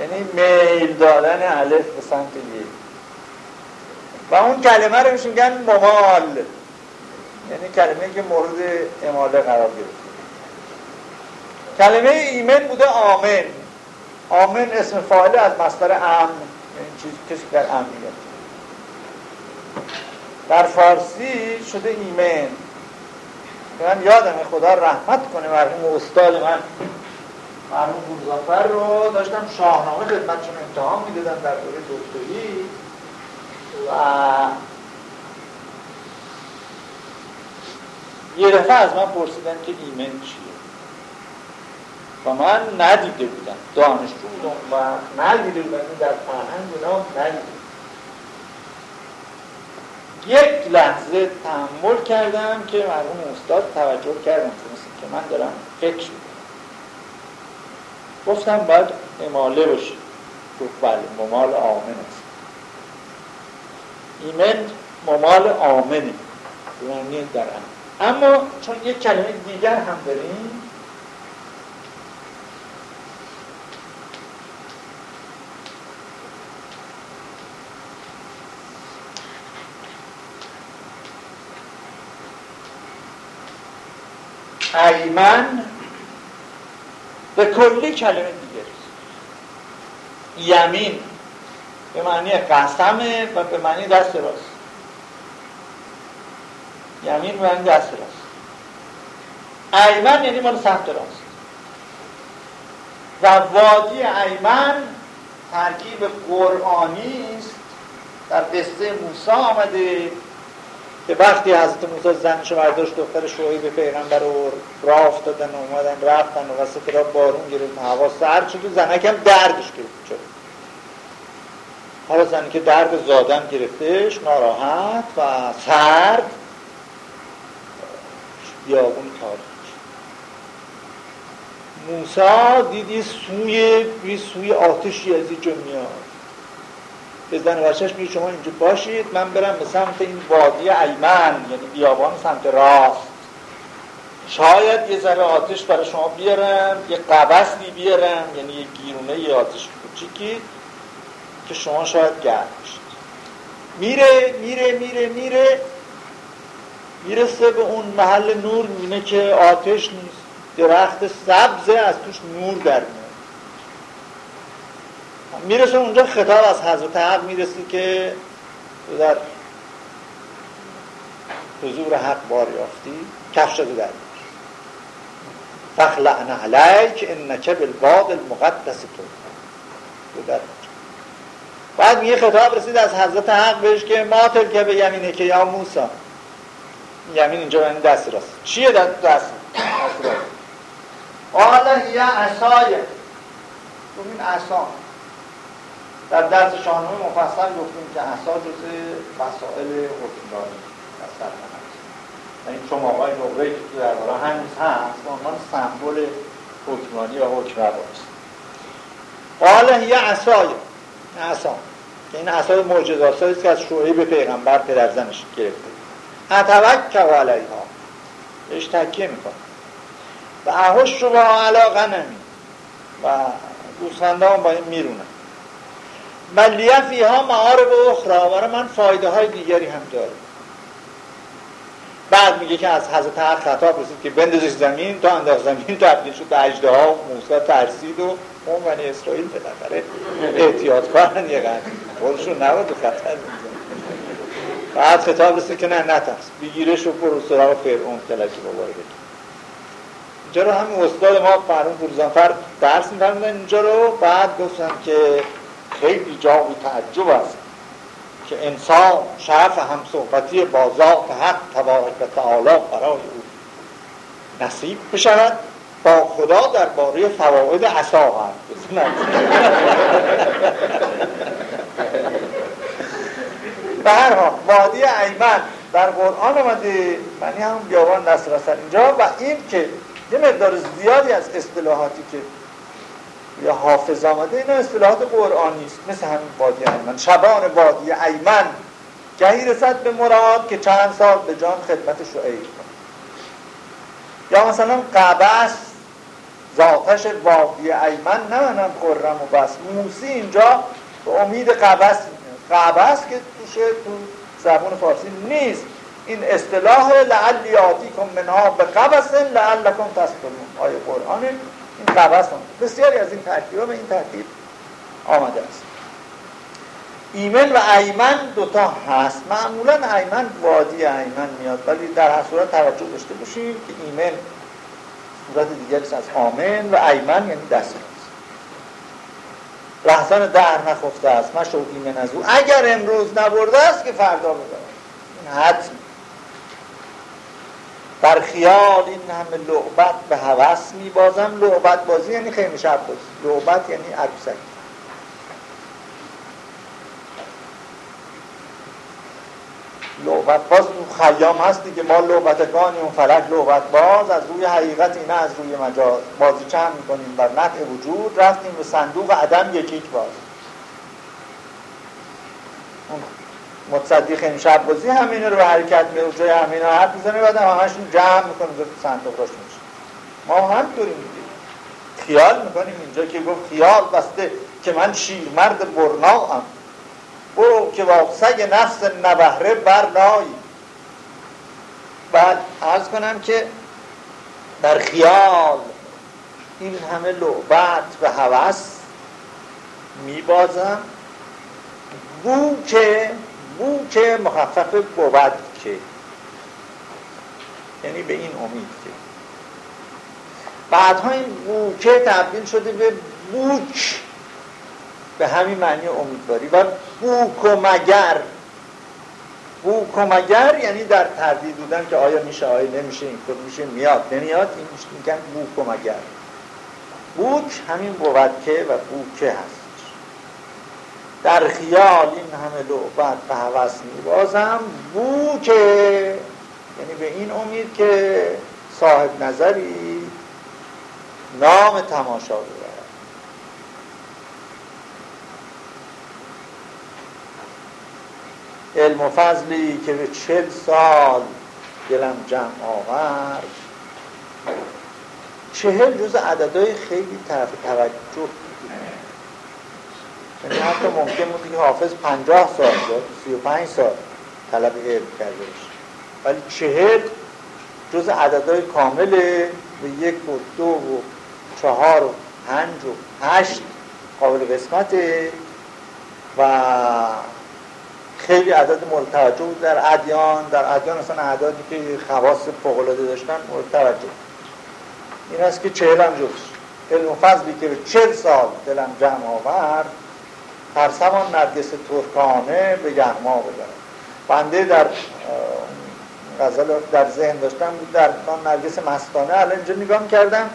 یعنی میل دادن الف به سمت ی و اون کلمه رو بهش میگن ممال یعنی کلمه که مورد اماله قرار گرفته. کلمه ایمن بوده آمن. آمن اسم فاعل از مصدر امن یعنی چیزی کسی در امن در فارسی شده ایمن. من یادم خدا رحمت کنه مرحوم استاد من. مرحوم گلزافر رو داشتم شاهنامه خدمتشون امتحان می‌دادم در دوره دکتری. و یه دفعه از من پرسیدن که ایمن چیه. و من ندیده بودم. دانشجو بودم و ندیده بودم. در فرهنگ اینا ندیده یک لحظه تحمل کردم که مرحوم استاد توجه کردم که من دارم فکر گفتم باید اماله باشی. گفت بله ممال آمن است. ایمن ممال آمنه. یعنی در اما چون یک کلمه دیگر هم داریم ایمن به کلی کلمه دیگه یمین به معنی قسمه و به معنی دست راست. یمین به معنی دست راست. ایمن یعنی مال سمت راست. و وادی ایمن ترکیب قرآنی است. در قصه موسی آمده. که وقتی حضرت موسی زنش برداشت دختر شعیب پیغمبر رو راه افتادن و اومدن رفتن و وسط را بارون گرفت هوا سرد شد و زنک هم دردش گرفت شد حالا زنی که درد زادن گرفتش ناراحت و سرد بیابون تاریک موسا دیدی سوی سوی آتشی از اینجا میاد. به زن بچهش میگه شما اینجا باشید من برم به سمت این وادی ایمن یعنی بیابان سمت راست. شاید یه ذره آتش برای شما بیارم یه قبسلی بیارم یعنی یه گیرونه یه آتش کوچیکی که شما شاید گرد بشید. میره میره میره میره می‌رسه به اون محل نور می‌بینه که آتش نیست. درخت سبزه از توش نور در میاد. می‌رسه اونجا خطاب از حضرت حق می‌رسه که در حضور حق بار یافتی کفش رو در فخلعن علیک انک بالباد المقدس تو. در بعد میگه خطاب رسید از حضرت حق بهش که ما تلکه به یمینه که یا موسا یمین اینجا به دست راست. چیه دست راست؟ قال یا عصای. این عصا. در درس شاهنامه مفصل گفتیم که عصا جز مسائل حکمرانی در سلطنت یعنی چون آقای نقره که تو درباره هنوز هست به عنوان سمبل حکمرانی و حکم است قال یه عصای عصا که این عصای معجزات است که از شعیب پیغمبر پدرزنش گرفته. اتوکل علیها. بهش تکیه می‌کنه و احش رو با علاقه نمی و گوسفنده هم با این میرونن ملیه فیها معارب اخرى برای من فایده های دیگری هم داره. بعد میگه که از حضرت حق خطاب رسید که بندازش زمین تا انداخت زمین تبدیل شد به اجده ها و موسی ترسید و اون بنی اسرائیل بالاخره احتیاط کارن یه قدر. خودشون نبود و خطر بعد خطاب رسید که نه نترس. بگیرش و برو سراغ فرعون تلکی باباره بگیر اینجا رو همین استاد ما فرون فروزانفر درس میفرمودن. اینجا رو بعد گفتم که خیلی جای تعجب است که انسان شرف هم صحبتی با ذات حق تبارک و تعالی برای او نصیب بشود با خدا درباره فواید عصا بزند. به هر حال وادی ایمن در قرآن آمده. معنی هم بیابان رسن اینجا و این که یه مقدار زیادی از اصطلاحاتی که یا حافظ آمده اینا اصطلاحات قرآنی است مثل همین وادی ایمن. شبان وادی ایمن. گهی رسد به مراد که چند سال به جان خدمت شعیب کن یا مثلا قبس ذاتش وادی ایمن. نه منم خرم و بس. موسی اینجا به امید قبس قبس که توشه تو زبون فارسی نیست. این اصطلاح لعلی کن منها به قبس لعلکم تسکنون آیه قرآن این هم بسیاری از این ترکیب به این ترتیب آمده است. ایمن و ایمن دوتا هست. معمولا ایمن وادی ایمن میاد ولی در هر صورت توجه داشته باشیم که ایمن صورت دیگری از آمن و ایمن یعنی دست لحظان در نخفته است. من ایمن از او. اگر امروز نبرده است که فردا ببرد. این حتم در خیال این همه لعبت به هوس میبازم. لعبت بازی یعنی خیلی شب بازی. لعبت یعنی عروسک. لعبت باز خیام هست دیگه. ما لعبتگانی اون فلک لعبت باز از روی حقیقت اینه از روی مجاز بازی چند می‌کنیم. بر نطع وجود رفتیم به صندوق عدم یکیک باز. اون متصدی خیلی شب بازی همینه رو به حرکت میره جای همینه حرف می‌زنه بعد همشون جمع می‌کنه به صندوق راش میشه. ما هم داریم دیگه. خیال می‌کنیم اینجا که گفت خیال بسته که من شیرمرد برناهم. برو که با سگ نفس نبهره برنایی. بعد عرض کنم که در خیال این همه لعبت و هوس میبازم. بو که بو که مخفف بود که. یعنی به این امید که. بعدها این بوکه تبدیل شده به بوک به همین معنی امیدواری. و بوک و مگر. بوک و مگر یعنی در تردید بودن که آیا میشه آیا نمیشه این کار میشه میاد نمیاد این میگن بوک و مگر. بوک همین بود که و بوکه هست. در خیال این همه لعبت به حوث میبازم. بوکه یعنی به این امید که صاحب نظری نام تماشا علم و فضلی که به چل سال دلم جمع آورد. چهل جز عددهای خیلی طرف توجه یعنی حتی ممکن بود که حافظ پنجاه سال یا سی و پنج سال طلب علم کرده باشه. ولی چهل جز عددهای کامل به یک و دو و چهار و پنج و هشت قابل قسمته و خیلی عدد مورد توجه بود. در ادیان در ادیان اصلا اعدادی که خواص فوقلاده داشتن مورد توجه. این است که چهل هم جز. علم و فضلی که به چهل سال دلم جمع آورد ترسمان نرگس ترکانه به گرما ببرم بنده در غزل در ذهن داشتم در نرگس مستانه الان اینجا نگاه کردم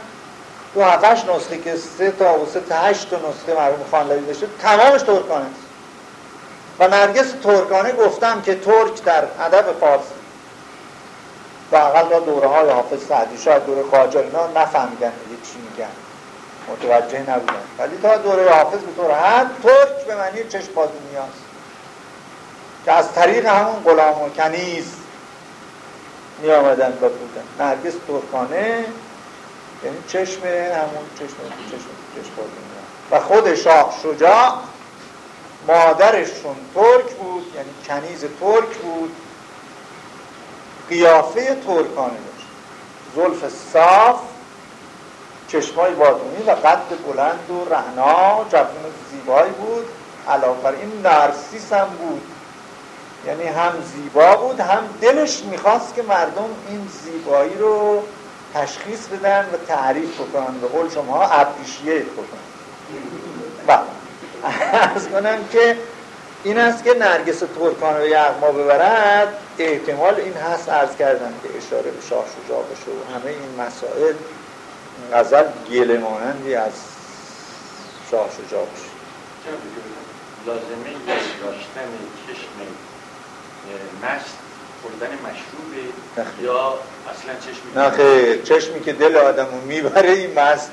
تو هفتش نسخه که سه تا و سه تا هشت نسخه مرحوم خانلوی داشته تمامش ترکانه است. و نرگس ترکانه گفتم که ترک در ادب فارسی. و اقل دوره های حافظ سعدی شاید دوره خواجه اینا نفهمیدن دیگه چی میگن. متوجه نبودن ولی تا دوره حافظ به طور حد ترک به معنی چشم باز دنیاست که از طریق همون غلام و کنیز می آمدن و بودن. نرگس ترکانه یعنی چشم همون چشم چشم چشم و خود شاه شجاع مادرشون ترک بود یعنی کنیز ترک بود. قیافه ترکانه داشت. زلف صاف چشمای بادونی و قد بلند و رهنا جوان زیبایی بود. علاوه بر این نرسیس هم بود. یعنی هم زیبا بود هم دلش می‌خواست که مردم این زیبایی رو تشخیص بدن و تعریف بکنن به قول شما اپریشیت بکنن. بله ارز کنم که این است که نرگس ترکان رو یغما ببرد احتمال این هست ارز کردن که اشاره به شاه شجاع بشه و همه این مسائل غزل گله مانندی از شاه شجاع بشه لازمه داشتن چشم مست خوردن مشروبه نه. یا اصلا چشمی نه خیر. چشمی که دل آدمو می‌بره این مست.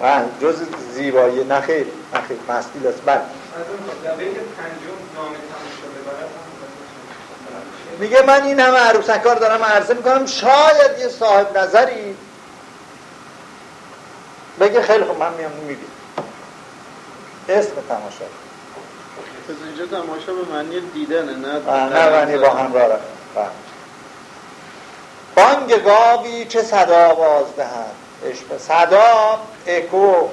من جز زیبایی نه خیر. نه خیر. مستی لست بله از اون پنجم نام تموم شده برای میگه من این همه عروسکار دارم عرضه می‌کنم شاید یه صاحب نظری. بگه خیلی خوب من میام می‌بینم اسم تماشا. پس اینجا تماشا به معنی دیدنه نه نه معنی با همراه. رفت بله. بانگ گاوی چه صدا باز دهد؟ عشق. صدا اکو.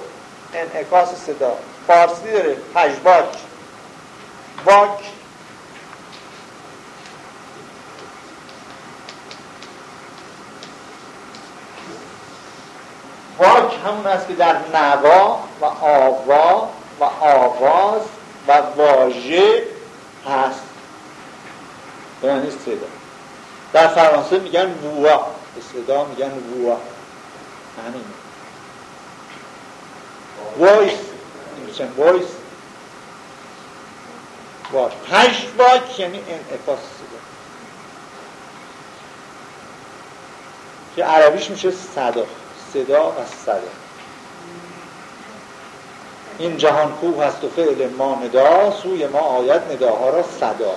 انعکاس صدا. فارسی داره. پژواک. واک. واک همون است که در نوا و آوا و آواز و واژه هست. به معنی صدا. در فرانسه میگن ووا. به صدا میگن ووا. همین. voice. میگن voice. واک پژواک یعنی انعکاس صدا. که عربیش میشه صدا صدا و صدا این جهان کوه هست و فعل ما ندا سوی ما آید نداها را صدا.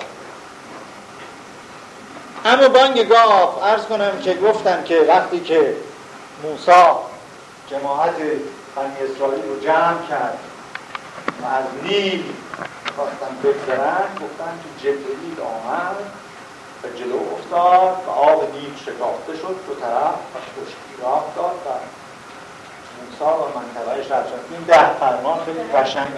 اما بانگ گاف عرض کنم که گفتم که وقتی که موسا جماعت بنی اسرائیل رو جمع کرد و از نیل خواستن بگذرن گفتن که جبرئیل آمد و جلو افتاد و آب نیل شکافته شد دو طرف و خشکی راه داد و موسا و منطقه شد این ده فرمان خیلی قشنگ